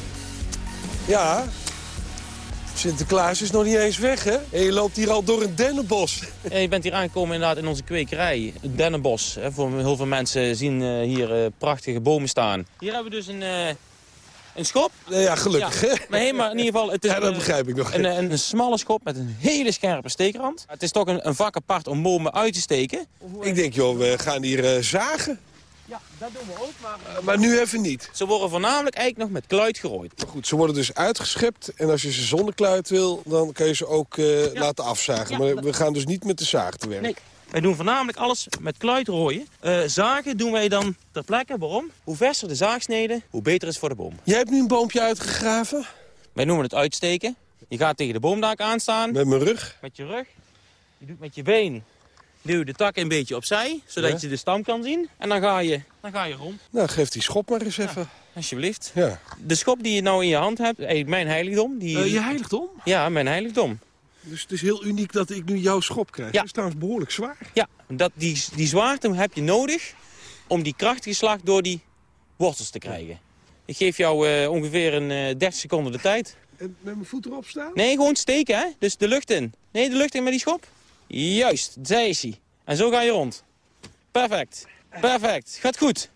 Ja? Sinterklaas is nog niet eens weg, hè? En je loopt hier al door een dennenbos. Ja, je bent hier aangekomen inderdaad in onze kwekerij, het Dennenbos. Hè, voor heel veel mensen zien eh, hier eh, prachtige bomen staan. Hier hebben we dus een, eh, een schop. Ja, gelukkig, Ja? Maar, hey, maar in ieder geval, het is Ja, dat eh, begrijp ik nog. Een, een, een smalle schop met een hele scherpe steekrand. Het is toch een, een vak apart om bomen uit te steken. Ik denk, joh, we gaan hier eh, zagen. Ja, dat doen we ook, maar... Maar nu even niet. Ze worden voornamelijk eigenlijk nog met kluit gerooid. Goed, ze worden dus uitgeschept. En als je ze zonder kluit wil, dan kan je ze ook eh, laten afzagen. Ja, maar we gaan dus niet met de zaag te werk. Nee, wij doen voornamelijk alles met kluit rooien. Eh, zagen doen wij dan ter plekke. Waarom? Hoe verser de zaagsnede, hoe beter is het voor de boom. Jij hebt nu een boompje uitgegraven? Wij noemen het uitsteken. Je gaat tegen de boomdaak aanstaan. Met mijn rug? Met je rug. Je doet met je been duw de tak een beetje opzij, zodat Ja. je de stam kan zien. En dan ga je, dan ga je rond. Nou, geef die schop maar eens even. Alsjeblieft. Ja. De schop die je nou in je hand hebt, mijn heiligdom. Die... Eh, je heiligdom? Ja, mijn heiligdom. Dus het is heel uniek dat ik nu jouw schop krijg. Ja. Dat is trouwens behoorlijk zwaar. Ja, dat, die, die zwaarte heb je nodig om die krachtige slag door die wortels te krijgen. Ik geef jou eh, ongeveer een eh 30 seconden de tijd. En met mijn voet erop staan? Nee, gewoon steken, hè? Dus de lucht in. Nee, de lucht in met die schop. Juist, zij is hij. En zo ga je rond. Perfect. Perfect. Gaat goed.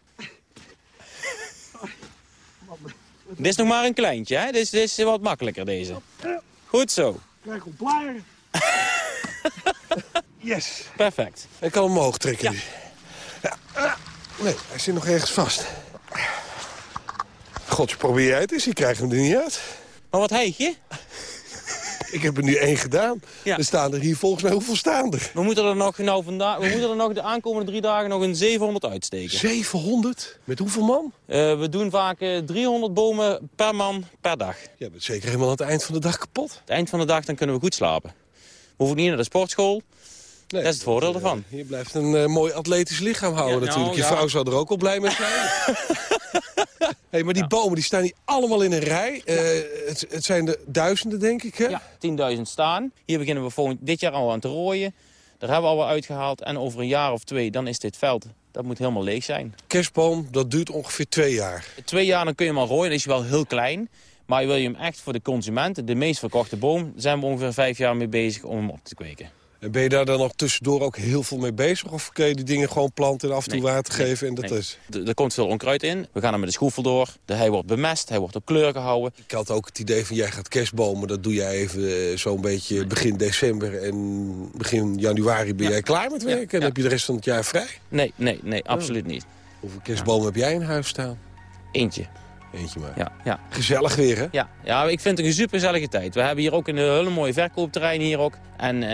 Dit is nog maar een kleintje, hè? Dit is, dit is wat makkelijker, deze. Goed zo. Krijg op blaren. yes. Perfect. Ik kan hem omhoog trekken nu. Ja. Ah, Nee, hij zit nog ergens vast. Gods, probeer jij het eens. Ik krijg hem er niet uit. Maar wat heig je? Ik heb er nu één gedaan. Er staan er hier volgens mij, hoeveel staan er? We moeten er nog, nou, vandaag, we moeten er nog de aankomende drie dagen nog een 700 uitsteken. 700? Met hoeveel man? Eh, we doen vaak eh, 300 bomen per man per dag. Je bent zeker helemaal aan het eind van de dag kapot. Het eind van de dag dan kunnen we goed slapen. We hoeven niet naar de sportschool. Dat is het voordeel ervan. Je blijft een eh, mooi atletisch lichaam houden Ja, nou, natuurlijk. Je ja. vrouw zou er ook al blij mee zijn. hey, maar die bomen die staan hier allemaal in een rij. Eh, het, het zijn er duizenden, denk ik, hè? Ja, 10.000 staan. Hier beginnen we volgend, dit jaar al aan te rooien. Daar hebben we al wat uitgehaald. En over een jaar of twee, dan is dit veld, dat moet helemaal leeg zijn. Kerstboom, dat duurt ongeveer twee jaar. Twee jaar dan kun je hem al rooien, dan is hij wel heel klein. Maar wil je hem echt voor de consument, de meest verkochte boom... zijn we ongeveer vijf jaar mee bezig om hem op te kweken. En ben je daar dan nog tussendoor ook heel veel mee bezig? Of kun je die dingen gewoon planten en af en toe Nee, water nee, geven en dat nee. is? Er komt veel onkruid in. We gaan hem met de schroefel door. De- Hij wordt bemest, hij wordt op kleur gehouden. Ik had ook het idee van jij gaat kerstbomen. Dat doe jij even eh, zo'n beetje begin december. En begin januari ben jij klaar met werken. En heb je de rest van het jaar vrij. Nee, nee, nee, absoluut niet. Hoeveel kerstbomen heb jij in huis staan? Eentje. Eentje maar. Ja, ja. Gezellig weer, hè? Ja, ja, ik vind het een super gezellige tijd. We hebben hier ook een hele mooie verkoopterrein hier ook. En eh,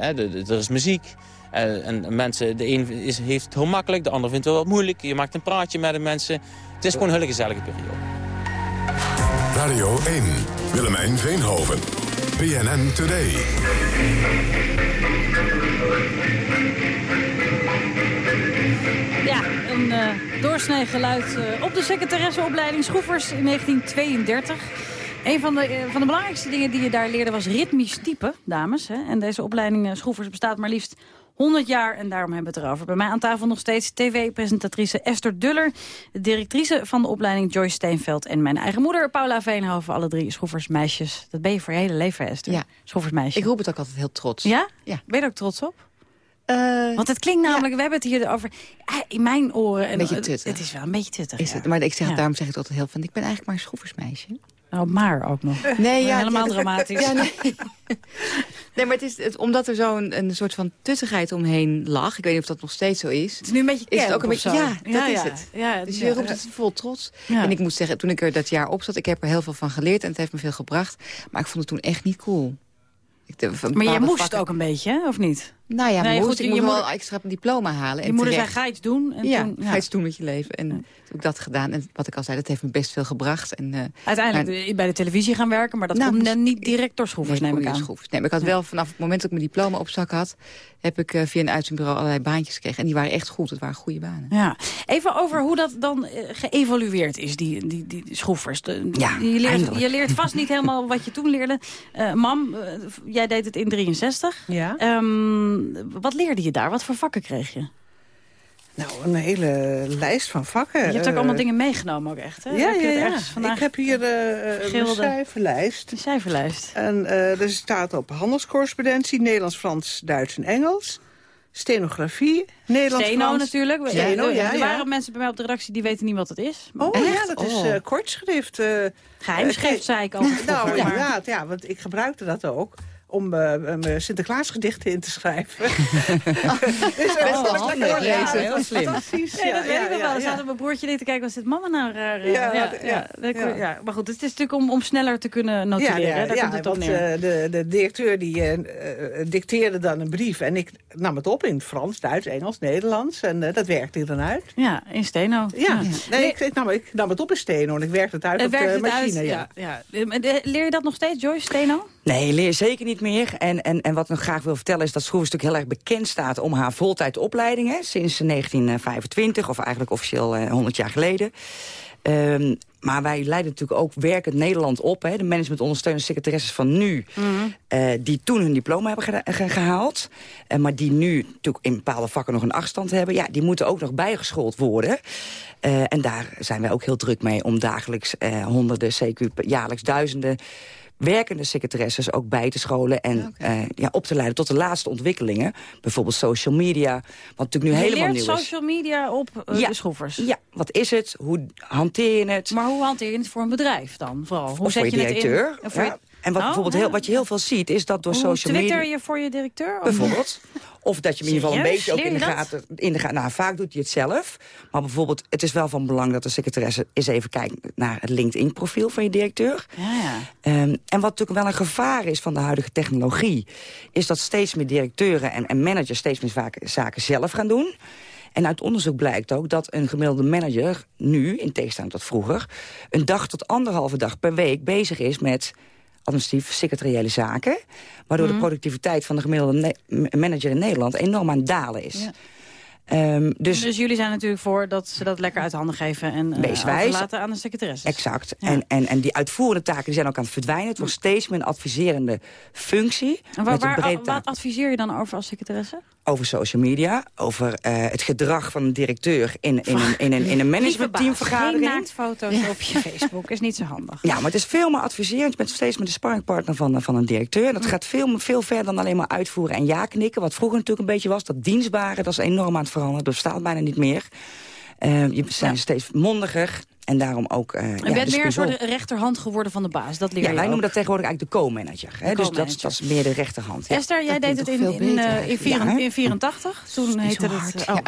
hè, de- de- er is muziek. Eh, en mensen, de een is, heeft het heel makkelijk, de ander vindt het wel wat moeilijk. Je maakt een praatje met de mensen. Het is gewoon een hele gezellige periode. Radio 1, Willemijn Veenhoven. BNN Today. Ja, een eh doorsnee geluid eh, op de secretaresseopleiding Schroefers in 1932. Een van de, eh, van de belangrijkste dingen die je daar leerde was ritmisch typen, dames. Hè? En deze opleiding Schroefers bestaat maar liefst 100 jaar en daarom hebben we het erover. Bij mij aan tafel nog steeds tv-presentatrice Esther Duller... de directrice van de opleiding Joyce Steenveld... en mijn eigen moeder Paula Veenhoven, alle drie schroeversmeisjes. Dat ben je voor je hele leven, Esther. Ja. Schroeversmeisje. Ik roep het ook altijd heel trots. Ja? Ja. Ben je er ook trots op? Want het klinkt namelijk, we hebben het hier over, eh, in mijn oren... En, Een beetje het- tuttig. Het is wel een beetje tuttig, Is ja. het, maar ik zeg, Ja. daarom zeg ik het altijd heel van, ik ben eigenlijk maar een schroeversmeisje. Oh, maar ook nog. Nee, ja, Helemaal dramatisch. Ja, nee. nee, maar het is het, omdat er zo'n een soort van tuttigheid omheen lag. Ik weet niet of dat nog steeds zo is. Het is nu een beetje is het ook een beetje, zo. ja, dat is het. Ja, dus je roept het vol trots. En ik moet zeggen, toen ik er dat jaar op zat, ik heb er heel veel van geleerd en het heeft me veel gebracht. Maar ik vond het toen echt niet cool. Ik, de- Maar jij moest vakken- ook een beetje, of niet? Nou ja, Nee, moest, goed, ik je moest moeder- wel extra een diploma halen. Je en moeder zei, terecht. ga iets doen. En ja, toen, ga iets doen met je leven. En toen heb ik dat gedaan. En wat ik al zei, dat heeft me best veel gebracht. En, eh, Uiteindelijk maar- de- bij de televisie gaan werken, maar dat Nou, komt niet direct door schroefers, Nee, neem ik aan. schroeven. Nee, maar ik had wel vanaf het moment dat ik mijn diploma op zak had... heb ik eh, via een uitzendbureau allerlei baantjes gekregen. En die waren echt goed. Het waren goede banen. Ja. Even over hoe dat dan eh, geëvolueerd is, die, die, die, schroefers. De- Ja, je, leert, eindelijk. je leert vast niet helemaal wat je toen leerde. Eh, mam, eh, jij deed het in 63. Ja. Wat leerde je daar? Wat voor vakken kreeg je? Nou, een hele lijst van vakken. Je hebt ook Eh, allemaal dingen meegenomen ook echt, hè? Ja, Heb je ja, ja. vandaag Ik heb hier eh, een vergilde- cijferlijst. Een cijferlijst. En eh er staat op handelscorrespondentie, Nederlands, Frans, Duits en Engels. Stenografie, Nederlands, Steno Frans. natuurlijk. Steno, er, ja, er ja. waren mensen bij mij op de redactie die weten niet wat het is. Oh Echt? ja, dat is Oh. eh, kortschrift. eh, Geheimschrift, eh, zei ik altijd Nou, inderdaad, ja, want ik gebruikte dat ook om eh, mijn Sinterklaasgedichten in te schrijven. dus Oh, dat was handig. lekker Ja, heel slim. Fantastisch. Ja, dat weet ja, ik nog wel. Dan ja. zaten mijn broertje niet te kijken, wat zit mama nou raar? eh, Ja, ja, dat- ja, ja, dat kon- ja. ja. Maar goed, het is natuurlijk om, om sneller te kunnen noteren. Daar ja, komt het op want neer. eh, de, de directeur die eh, eh, dicteerde dan een brief. En ik nam het op in Frans, Duits, Engels, Nederlands. En eh, dat werkte er dan uit. ja, in steno. Ja, Nee, ik, ik, nam, ik nam het op in steno en ik werkte het uit Het op de het machine. uit. ja. Ja, ja. Eh, Leer je dat nog steeds, Joyce, steno? Nee, leer zeker niet meer. En, en, en wat ik nog graag wil vertellen is dat Schroevers natuurlijk heel erg bekend staat... om haar voltijdopleiding, hè, sinds 1925, of eigenlijk officieel eh, 100 jaar geleden. Ehm, maar wij leiden natuurlijk ook werkend Nederland op. Hè, de managementondersteunende secretaresses van nu... eh, die toen hun diploma hebben ge- gehaald... eh, maar die nu natuurlijk in bepaalde vakken nog een achterstand hebben... ja, die moeten ook nog bijgeschoold worden. Eh, en daar zijn wij ook heel druk mee om dagelijks eh, honderden, CQ jaarlijks duizenden werkende secretaresses ook bij te scholen en eh, ja, op te leiden tot de laatste ontwikkelingen. Bijvoorbeeld social media, wat natuurlijk nu je helemaal nieuw is. social media op eh, Ja. de schroefers. Ja, wat is het? Hoe hanteer je het? Maar hoe hanteer je het voor een bedrijf dan vooral? Hoe of zet voor je je het in? directeur. Ja. En wat, Oh, bijvoorbeeld heel, wat je heel veel ziet, is dat door Hoe social twitter media... je voor je directeur? Bijvoorbeeld. Of dat je hem in ieder geval een beetje ook in de gaten... In de gaten nou, vaak doet hij het zelf. Maar bijvoorbeeld, het is wel van belang dat de secretaresse eens even kijkt... naar het LinkedIn-profiel van je directeur. Ja, ja. Ehm, en wat natuurlijk wel een gevaar is van de huidige technologie... is dat steeds meer directeuren en, en managers steeds meer vaak zaken zelf gaan doen. En uit onderzoek blijkt ook dat een gemiddelde manager nu, in tegenstelling tot vroeger... een dag tot anderhalve dag per week bezig is met administratief secretariële zaken... waardoor Mhm. de productiviteit van de gemiddelde manager in Nederland enorm aan het dalen is. Ja. Ehm, Dus, dus jullie zijn natuurlijk voor dat ze dat lekker uit handen geven... en uh, wijs. overlaten aan de secretaresse. Exact. En, en, en die uitvoerende taken die zijn ook aan het verdwijnen. Het wordt steeds meer een adviserende functie. En waar, waar, adviseer je dan over als secretaresse? Over social media, over eh, het gedrag van een directeur in, in, een, in, een, in een managementteamvergadering. Geen naaktfoto's op je Facebook is niet zo handig. Ja, maar het is veel meer adviserend. Je bent steeds met de sparringpartner van, eh, van een directeur. En dat gaat veel, veel verder dan alleen maar uitvoeren en ja knikken. Wat vroeger natuurlijk een beetje was. Dat dienstbare, dat is enorm aan het veranderen. Dat bestaat bijna niet meer. Eh, je zijn steeds mondiger. En daarom ook... eh, Je ja, bent meer een soort rechterhand geworden van de baas. Dat leer Ja, je wij ook. noemen dat tegenwoordig eigenlijk de co-manager. hè. Dus dat, is meer de rechterhand. Ja. Esther, jij Dat deed het in, in, eh, beter in, eigenlijk. 84, Ja, hè? in 84. Toen heette het... oh.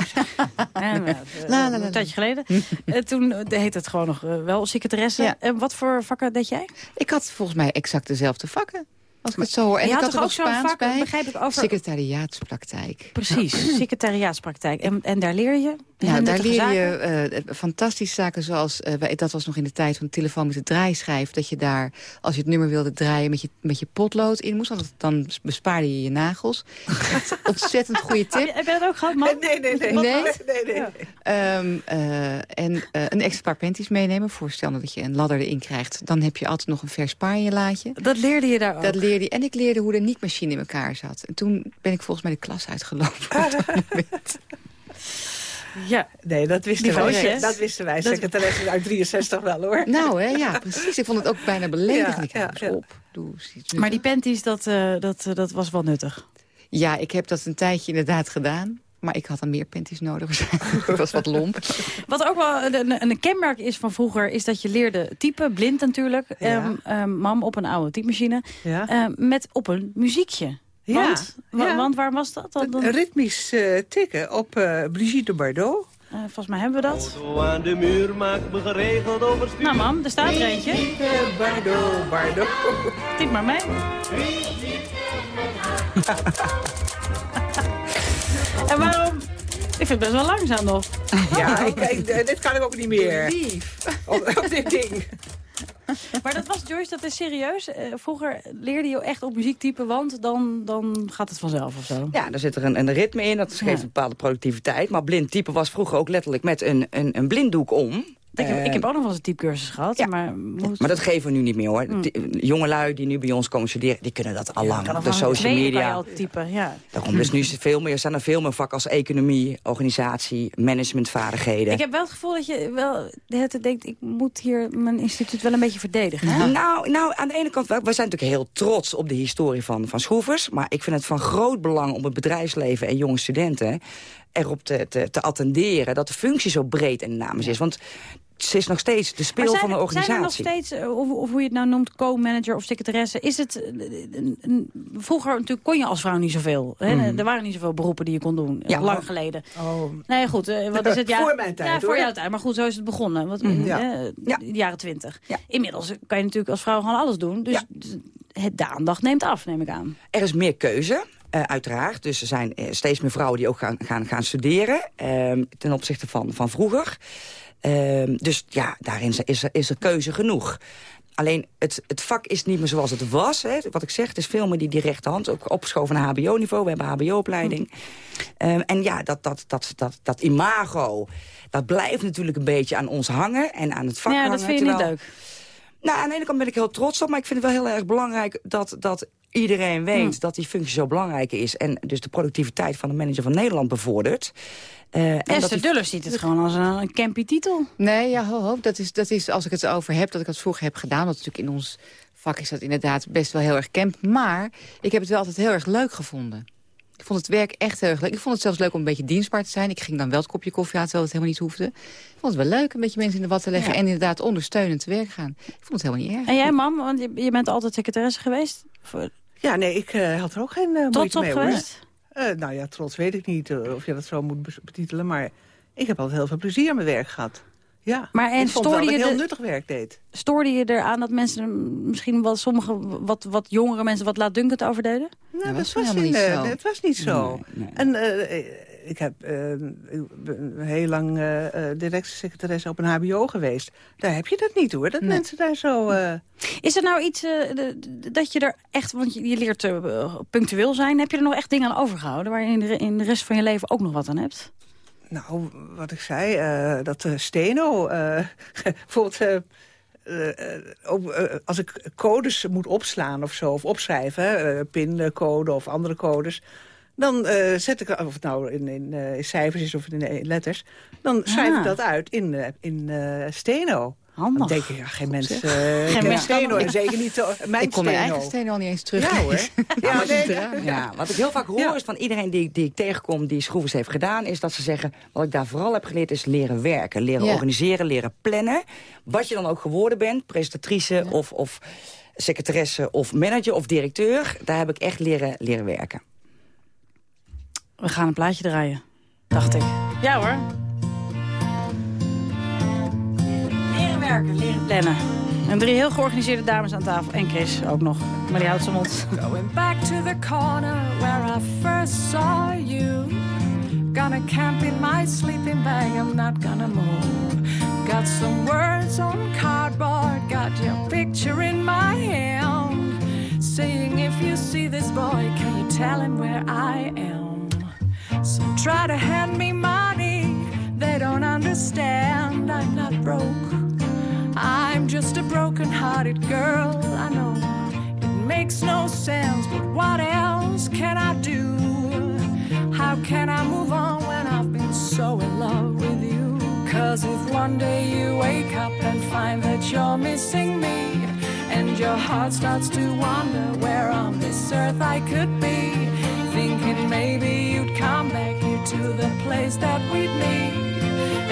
La, la, la, la. Een tijdje geleden. Eh, toen eh, heette het gewoon nog wel secretaresse. Ja. En wat voor vakken deed jij? Ik had volgens mij exact dezelfde vakken. Als ik het zo hoor. En je ik had had toch ook zo'n Spaans vak, bij. begrijp ik, over- Secretariaatspraktijk. Precies, secretariaatspraktijk. En, en daar leer je? Nou, daar leer je zaken? eh, fantastische zaken zoals... eh, wij- dat was nog in de tijd van de telefoon met de draaischijf... dat je daar, als je het nummer wilde draaien... met je, met je potlood in moest. Want dan bespaarde je je nagels. Ontzettend goede tip. Heb je dat ook gehad, man? Nee, nee, nee. Nee? nee, nee. Ehm, eh, en eh, een extra paar panties meenemen. Voorstel dat je een ladder erin krijgt. Dan heb je altijd nog een vers paar in je laadje. Dat leerde je daar ook? Dat leerde. En ik leerde hoe de nietmachine in elkaar zat. En toen ben ik volgens mij de klas uitgelopen. Ja. Nee, dat wisten Die wij. Dat wisten wij. Dat- Secretaresse uit 63 wel, hoor. nou, hè, ja, precies. Ik vond het ook bijna beledigend. Ja, ja, op. Doe Maar die panties, dat, eh, dat, eh, dat was wel nuttig. Ja, ik heb dat een tijdje inderdaad gedaan. Maar ik had dan meer panties nodig. ik was wat lomp. Wat ook wel een, een, een kenmerk is van vroeger... is dat je leerde typen, blind natuurlijk. Ja. Ehm, ehm, mam op een oude typemachine. Ja. Ehm, met op een muziekje. Ja, Want, wa- ja. want waar was dat? dan? dan? Ritmisch eh, tikken op eh, Brigitte Bardot. Eh, volgens mij hebben we dat. Aan de muur maakt me geregeld overstuur. Nou mam, er staat er eentje. Brigitte Bardot, Bardot. Typ maar mee. en waarom... Ik vind het best wel langzaam nog. Ja, ik, ik- eh, dit kan ik ook niet meer. Lief. Op, op dit ding. Maar dat was, Joyce, dat is serieus. Eh, vroeger leerde je echt op muziek typen, want dan, dan gaat het vanzelf of zo. Ja, daar zit er een, een ritme in, dat geeft Ja. een bepaalde productiviteit. Maar blind typen was vroeger ook letterlijk met een, een, een blinddoek om. Ik heb, Eh, ik heb ook nog wel eens een typecursus gehad, maar... Moet... Maar dat geven we nu niet meer hoor. Die- Jongelui die nu bij ons komen studeren, die kunnen dat al lang. De social media. typen, ja. Daarom, dus nu is het veel meer, zijn er veel meer vakken als economie, organisatie, managementvaardigheden. Ik heb wel het gevoel dat je wel tijd denkt... ik moet hier mijn instituut wel een beetje verdedigen. hè? Nou, nou, aan de ene kant, wel, we zijn natuurlijk heel trots op de historie van, van Schroevers. Maar ik vind het van groot belang om het bedrijfsleven en jonge studenten erop te, te, te attenderen dat de functie zo breed en dynamisch is. Want ze is nog steeds de speel van de er- Zijn er nog organisatie. steeds, eh, of, of hoe je het nou noemt, co-manager of secretaresse... is het... eh, een- een- vroeger natuurlijk kon je als vrouw niet zoveel. Hè? Mhm. Er waren niet zoveel beroepen die je kon doen. Ja, lang maar- geleden. Oh. Nee, goed. eh, wat is het? Ja, Voor mijn tijd, Ja, voor hoor. jouw tijd. Maar goed, zo is het begonnen. Want, Mhm. Ja. eh, Ja. de jaren twintig. Ja. Inmiddels kan je natuurlijk als vrouw gewoon alles doen. Dus Ja. het, de aandacht neemt af, neem ik aan. Er is meer keuze. eh, uiteraard. Dus er zijn eh, steeds meer vrouwen die ook gaan, gaan, gaan studeren. ehm, ten opzichte van, van vroeger. Ehm, dus ja, daarin is er, is er keuze genoeg. Alleen het, het vak is niet meer zoals het was. Hè. Wat ik zeg, het is veel meer die, die rechterhand. Ook opgeschoven naar hbo-niveau. We hebben hbo-opleiding. Ehm, en ja, dat, dat, dat, dat, dat imago, dat blijft natuurlijk een beetje aan ons hangen. En aan het vak ja, hangen. dat vind je niet leuk. nou, aan de ene kant ben ik heel trots op, maar ik vind het wel heel erg belangrijk dat, dat iedereen weet Hmm. dat die functie zo belangrijk is. En dus de productiviteit van de manager van Nederland bevordert. Eh, en dat Esther die- Dullers ziet het gewoon als een, een campy titel. Nee, ja, ho, ho. Dat, is, dat is als ik het over heb, dat ik dat vroeger heb gedaan. Want natuurlijk in ons vak is dat inderdaad best wel heel erg camp. Maar ik heb het wel altijd heel erg leuk gevonden. Ik vond het werk echt heel erg leuk. Ik vond het zelfs leuk om een beetje dienstbaar te zijn. Ik ging dan wel het kopje koffie aan, terwijl het helemaal niet hoefde. Ik vond het wel leuk, een beetje mensen in de wat te leggen... Ja. en inderdaad ondersteunend te werk gaan. Ik vond het helemaal niet erg. En jij, mam, want je, je bent altijd secretaresse geweest. Voor, Ja, nee, ik eh, had er ook geen eh trots moeite op mee, hoor. geweest? Eh, nou ja, trots weet ik niet of je dat zo moet betitelen. Maar ik heb altijd heel veel plezier aan mijn werk gehad. Ja, Maar en ik vond wel stoorde dat je heel de- nuttig werk deed. Stoorde je eraan dat mensen misschien wel sommige wat, wat jongere mensen wat laatdunkend over deden? Nou, dat dat was niet, niet zo. Het was niet zo. En eh, ik heb ben heel lang eh eh, directiesecretaresse op een hbo geweest. Daar heb je dat niet hoor, dat mensen daar zo... eh, Is er nou iets de- dat je er echt, want je, je leert eh, punctueel zijn, heb je er nog echt dingen aan overgehouden waar je in de, in de rest van je leven ook nog wat aan hebt? Nou, wat ik zei, dat steno... eh, bijvoorbeeld, ook, als ik codes moet opslaan of zo, of opschrijven... pincode of andere codes... dan eh, zet ik, of het nou in, in, eh, cijfers is of in, in letters... dan schrijf Ah. ik dat uit in, eh, in eh, steno. Handig. Dan denk je, ja, geen mens zeg. eh, Geen kan steno. En zeker niet eh, mijn ik kon mijn steno. eigen stenen al niet eens terug. Ja hoor. Ja, nee. Ja, wat ik heel vaak hoor is van iedereen die, die ik tegenkom... die schroeves heeft gedaan, is dat ze zeggen... wat ik daar vooral heb geleerd is leren werken. Leren Ja. organiseren, leren plannen. Wat je dan ook geworden bent, presentatrice of, of secretaresse... of manager of directeur, daar heb ik echt leren, leren werken. We gaan een plaatje draaien, dacht ik. Ja hoor. Leren werken, leren plannen. En drie heel georganiseerde dames aan tafel. En Chris ook nog. Maar die houdt zijn mond. Going back to the corner where I first saw you. Gonna camp in my sleeping bag, I'm not gonna move. Got some words on cardboard, got your picture in my hand. Saying if you see this boy, can you tell him where I am? Try to hand me money, they don't understand. I'm not broke. I'm just a broken hearted girl, I know. It makes no sense, but what else can I do? How can I move on when I've been so in love with you? Cause if one day you wake up and find that you're missing me, and your heart starts to wonder where on this earth I could be, thinking maybe you'd come back to the place that we'd meet,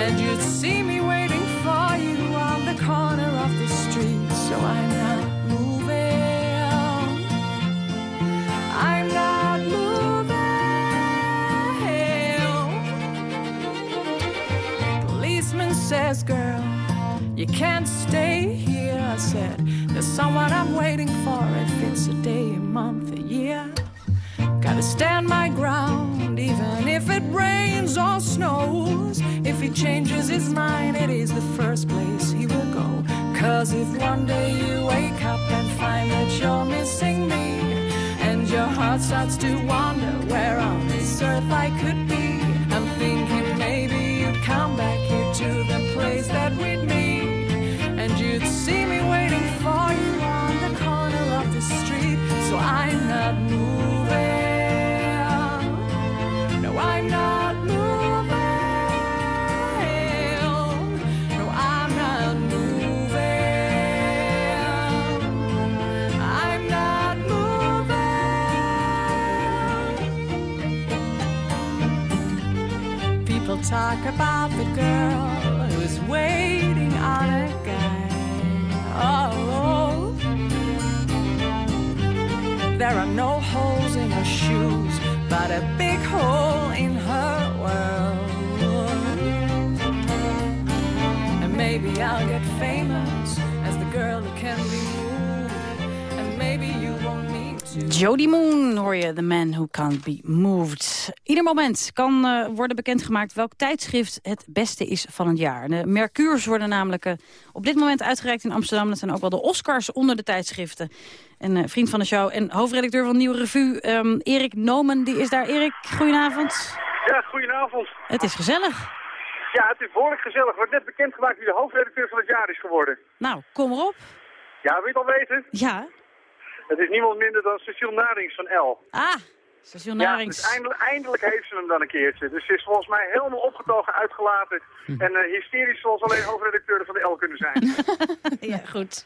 and you'd see me waiting for you on the corner of the street. So I'm not moving. I'm not moving. Policeman says, girl, you can't stay here. I said, there's someone I'm waiting for. If it's a day, a month, a year. Gotta stand my ground, even if it rains or snows. If he changes his mind, it is the first place he will go. Cause if one day you wake up and find that you're missing me, and your heart starts to wonder where on this earth I could be, I'm thinking maybe you'd come back here to the place that we'd meet, and you'd see me waiting for you on the corner of the street. So I'm not moving. Talk about the girl who's waiting on a guy. Oh, there are no holes in her shoes, but a big hole in her world. And maybe I'll get famous as the girl who can be moved. And maybe you won't need to. Jody Moon hoor je, The Man Who Can't Be Moved. Ieder moment kan eh, worden bekendgemaakt welk tijdschrift het beste is van het jaar. De Mercures worden namelijk eh, op dit moment uitgereikt in Amsterdam. Dat zijn ook wel de Oscars onder de tijdschriften. En eh, vriend van de show en hoofdredacteur van Nieuwe Revue, ehm, Erik Nomen, die is daar. Erik, goedenavond. Ja, goedenavond. Het is gezellig. Ja, het is behoorlijk gezellig. Wordt net bekendgemaakt wie de hoofdredacteur van het jaar is geworden. Nou, kom erop. Ja, wil je het al weten? Ja. Het is niemand minder dan Cecile Narings van L. Ah, Station Ja, Narings. dus eindelijk, eindelijk heeft ze hem dan een keertje. Dus ze is volgens mij helemaal opgetogen, uitgelaten en eh, hysterisch zoals alleen hoofdredacteuren van de L kunnen zijn. ja, goed.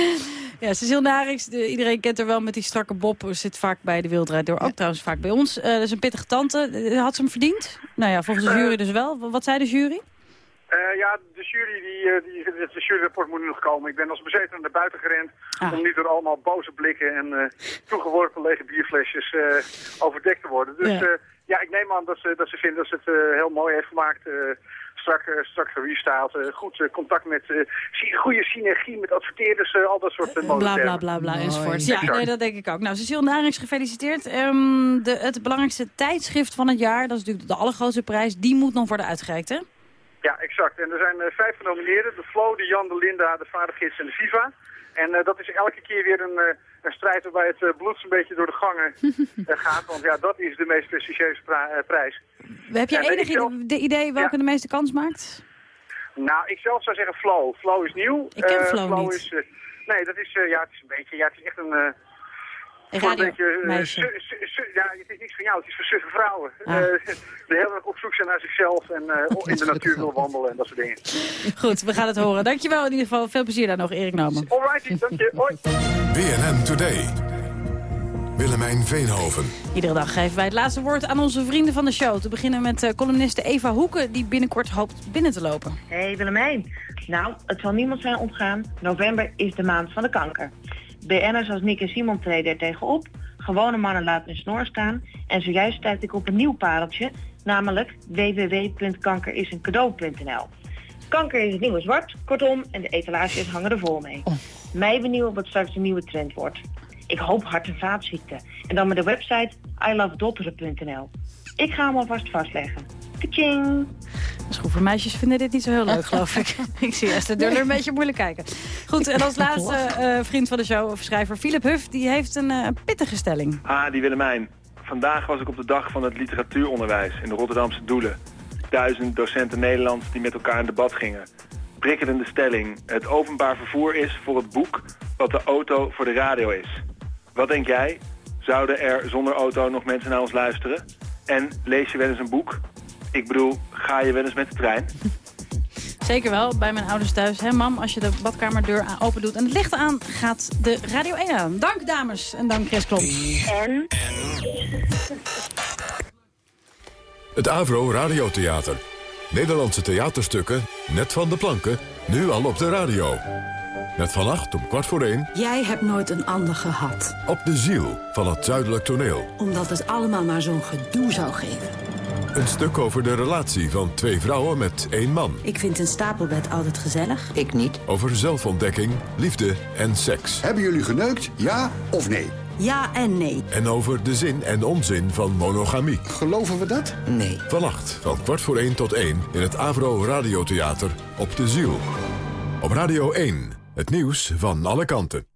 ja, Cecile Narings, de, iedereen kent haar wel met die strakke bob. Zit vaak bij de Wildrijd door, ook trouwens vaak bij ons. Eh, dat is een pittige tante. Eh, Had ze hem verdiend? Nou ja, volgens de jury dus wel. Wat zei de jury? Eh, ja, de jury, die, eh, die, het juryrapport moet nu nog komen. Ik ben als bezeten naar buiten gerend Ah. om niet door allemaal boze blikken en eh, toegeworpen lege bierflesjes eh, overdekt te worden. Dus Ja. ja. ja, ik neem aan dat ze, dat ze vinden dat ze het eh, heel mooi heeft gemaakt. eh, strak, strak gerestyled, eh, goed contact met, eh, goede synergie met adverteerders, eh, al dat soort uh, Bla bla bla bla enzovoort. Ja, nee, dat denk ik ook. Nou, Cecile Narings, gefeliciteerd. Ehm, de, het belangrijkste tijdschrift van het jaar, dat is natuurlijk de allergrootste prijs, die moet nog worden uitgereikt, hè? Ja, exact. En er zijn eh, vijf genomineerden. De Flo, de Jan, de Linda, de Vadergids en de Viva. En eh, dat is elke keer weer een, eh, een strijd waarbij het bloed een beetje door de gangen gaat. Want ja, dat is de meest prestigieuze prijs. Heb je enig zelf- idee welke de meeste kans maakt? Nou, ik zelf zou zeggen Flow. Flow is nieuw. Ik ken Flo niet. Is, nee, dat is, ja, het is een beetje, ja, het is echt een... eh, Een beetje, eh, radiomeisje. su- su- su- ja, het is niks van jou, het is voor suffe vrouwen. Ah. Eh, die heel erg op zoek zijn naar zichzelf en eh, in de natuur willen wandelen en dat soort dingen. Goed, we gaan het horen. Dankjewel in ieder geval. Veel plezier daar nog, Erik Nomen. Alrighty, dank je. Hoi. BNN Today. Willemijn Veenhoven. Iedere dag geven wij het laatste woord aan onze vrienden van de show. Te beginnen met eh, columniste Eva Hoeken, die binnenkort hoopt binnen te lopen. Hey Willemijn. Nou, het zal niemand zijn ontgaan. November is de maand van de kanker. BN'ers als Nick en Simon treden er tegenop. Gewone mannen laten hun snor staan. En zojuist stuit ik op een nieuw pareltje. Namelijk www.kankeriseencadeau.nl Kanker is het nieuwe zwart, kortom, en de etalages hangen er vol mee. Mij benieuwd wat straks de nieuwe trend wordt. Ik hoop hart- en vaatziekten. En dan met de website ilovedotteren.nl. Ik ga hem alvast vastleggen. Kaching! Schroevermeisjes vinden dit niet zo heel leuk, geloof ik. ik zie Esther Duller een beetje moeilijk kijken. Goed, en als laatste eh, vriend van de show, of schrijver Philip Huff... die heeft een eh, pittige stelling. Ah, die Willemijn. Vandaag was ik op de dag van het literatuuronderwijs in de Rotterdamse Doelen. Duizend docenten Nederlands die met elkaar in debat gingen. Prikkelende stelling. Het openbaar vervoer is voor het boek wat de auto voor de radio is. Wat denk jij? Zouden er zonder auto nog mensen naar ons luisteren? En lees je wel eens een boek? Ik bedoel, ga je wel eens met de trein? Zeker wel, bij mijn ouders thuis. Hè, mam, als je de badkamerdeur aan- open doet en het licht aan, gaat de Radio 1 aan. Dank, dames. En dank, Chris Klomp. En? Het Avro Radiotheater. Nederlandse theaterstukken, net van de planken, nu al op de radio. Met vannacht om kwart voor één Jij hebt nooit een ander gehad. op de ziel van het zuidelijk toneel. Omdat het allemaal maar zo'n gedoe zou geven. Een stuk over de relatie van twee vrouwen met één man. Ik vind een stapelbed altijd gezellig. Ik niet. Over zelfontdekking, liefde en seks. Hebben jullie geneukt, ja of nee? Ja en nee. En over de zin en onzin van monogamie. Geloven we dat? Nee. Vannacht van kwart voor één tot één in het Avro Radiotheater op de Ziel. Op Radio 1, het nieuws van alle kanten.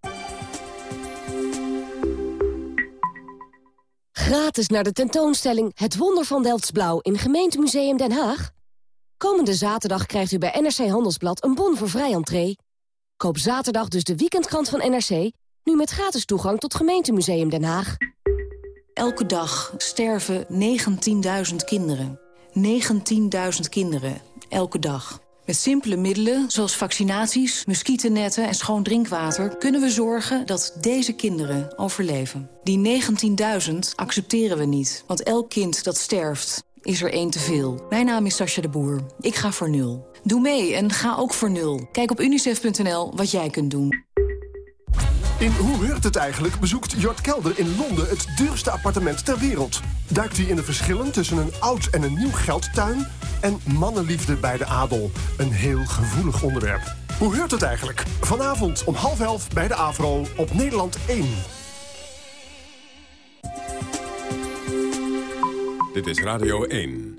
Gratis naar de tentoonstelling Het Wonder van Delftsblauw in Gemeentemuseum Den Haag. Komende zaterdag krijgt u bij NRC Handelsblad een bon voor vrij entree. Koop zaterdag dus de weekendkrant van NRC, nu met gratis toegang tot Gemeentemuseum Den Haag. Elke dag sterven 19.000 kinderen. 19.000 kinderen, elke dag. Met simpele middelen, zoals vaccinaties, muggennetten en schoon drinkwater... kunnen we zorgen dat deze kinderen overleven. Die 19.000 accepteren we niet, want elk kind dat sterft is er één te veel. Mijn naam is Sascha de Boer. Ik ga voor nul. Doe mee en ga ook voor nul. Kijk op unicef.nl wat jij kunt doen. In Hoe heurt het eigenlijk bezoekt Jort Kelder in Londen het duurste appartement ter wereld. Duikt hij in de verschillen tussen een oud en een nieuw geldtuin... en mannenliefde bij de adel. Een heel gevoelig onderwerp. Hoe heurt het eigenlijk? Vanavond om half elf bij de AVRO op Nederland 1. Dit is Radio 1.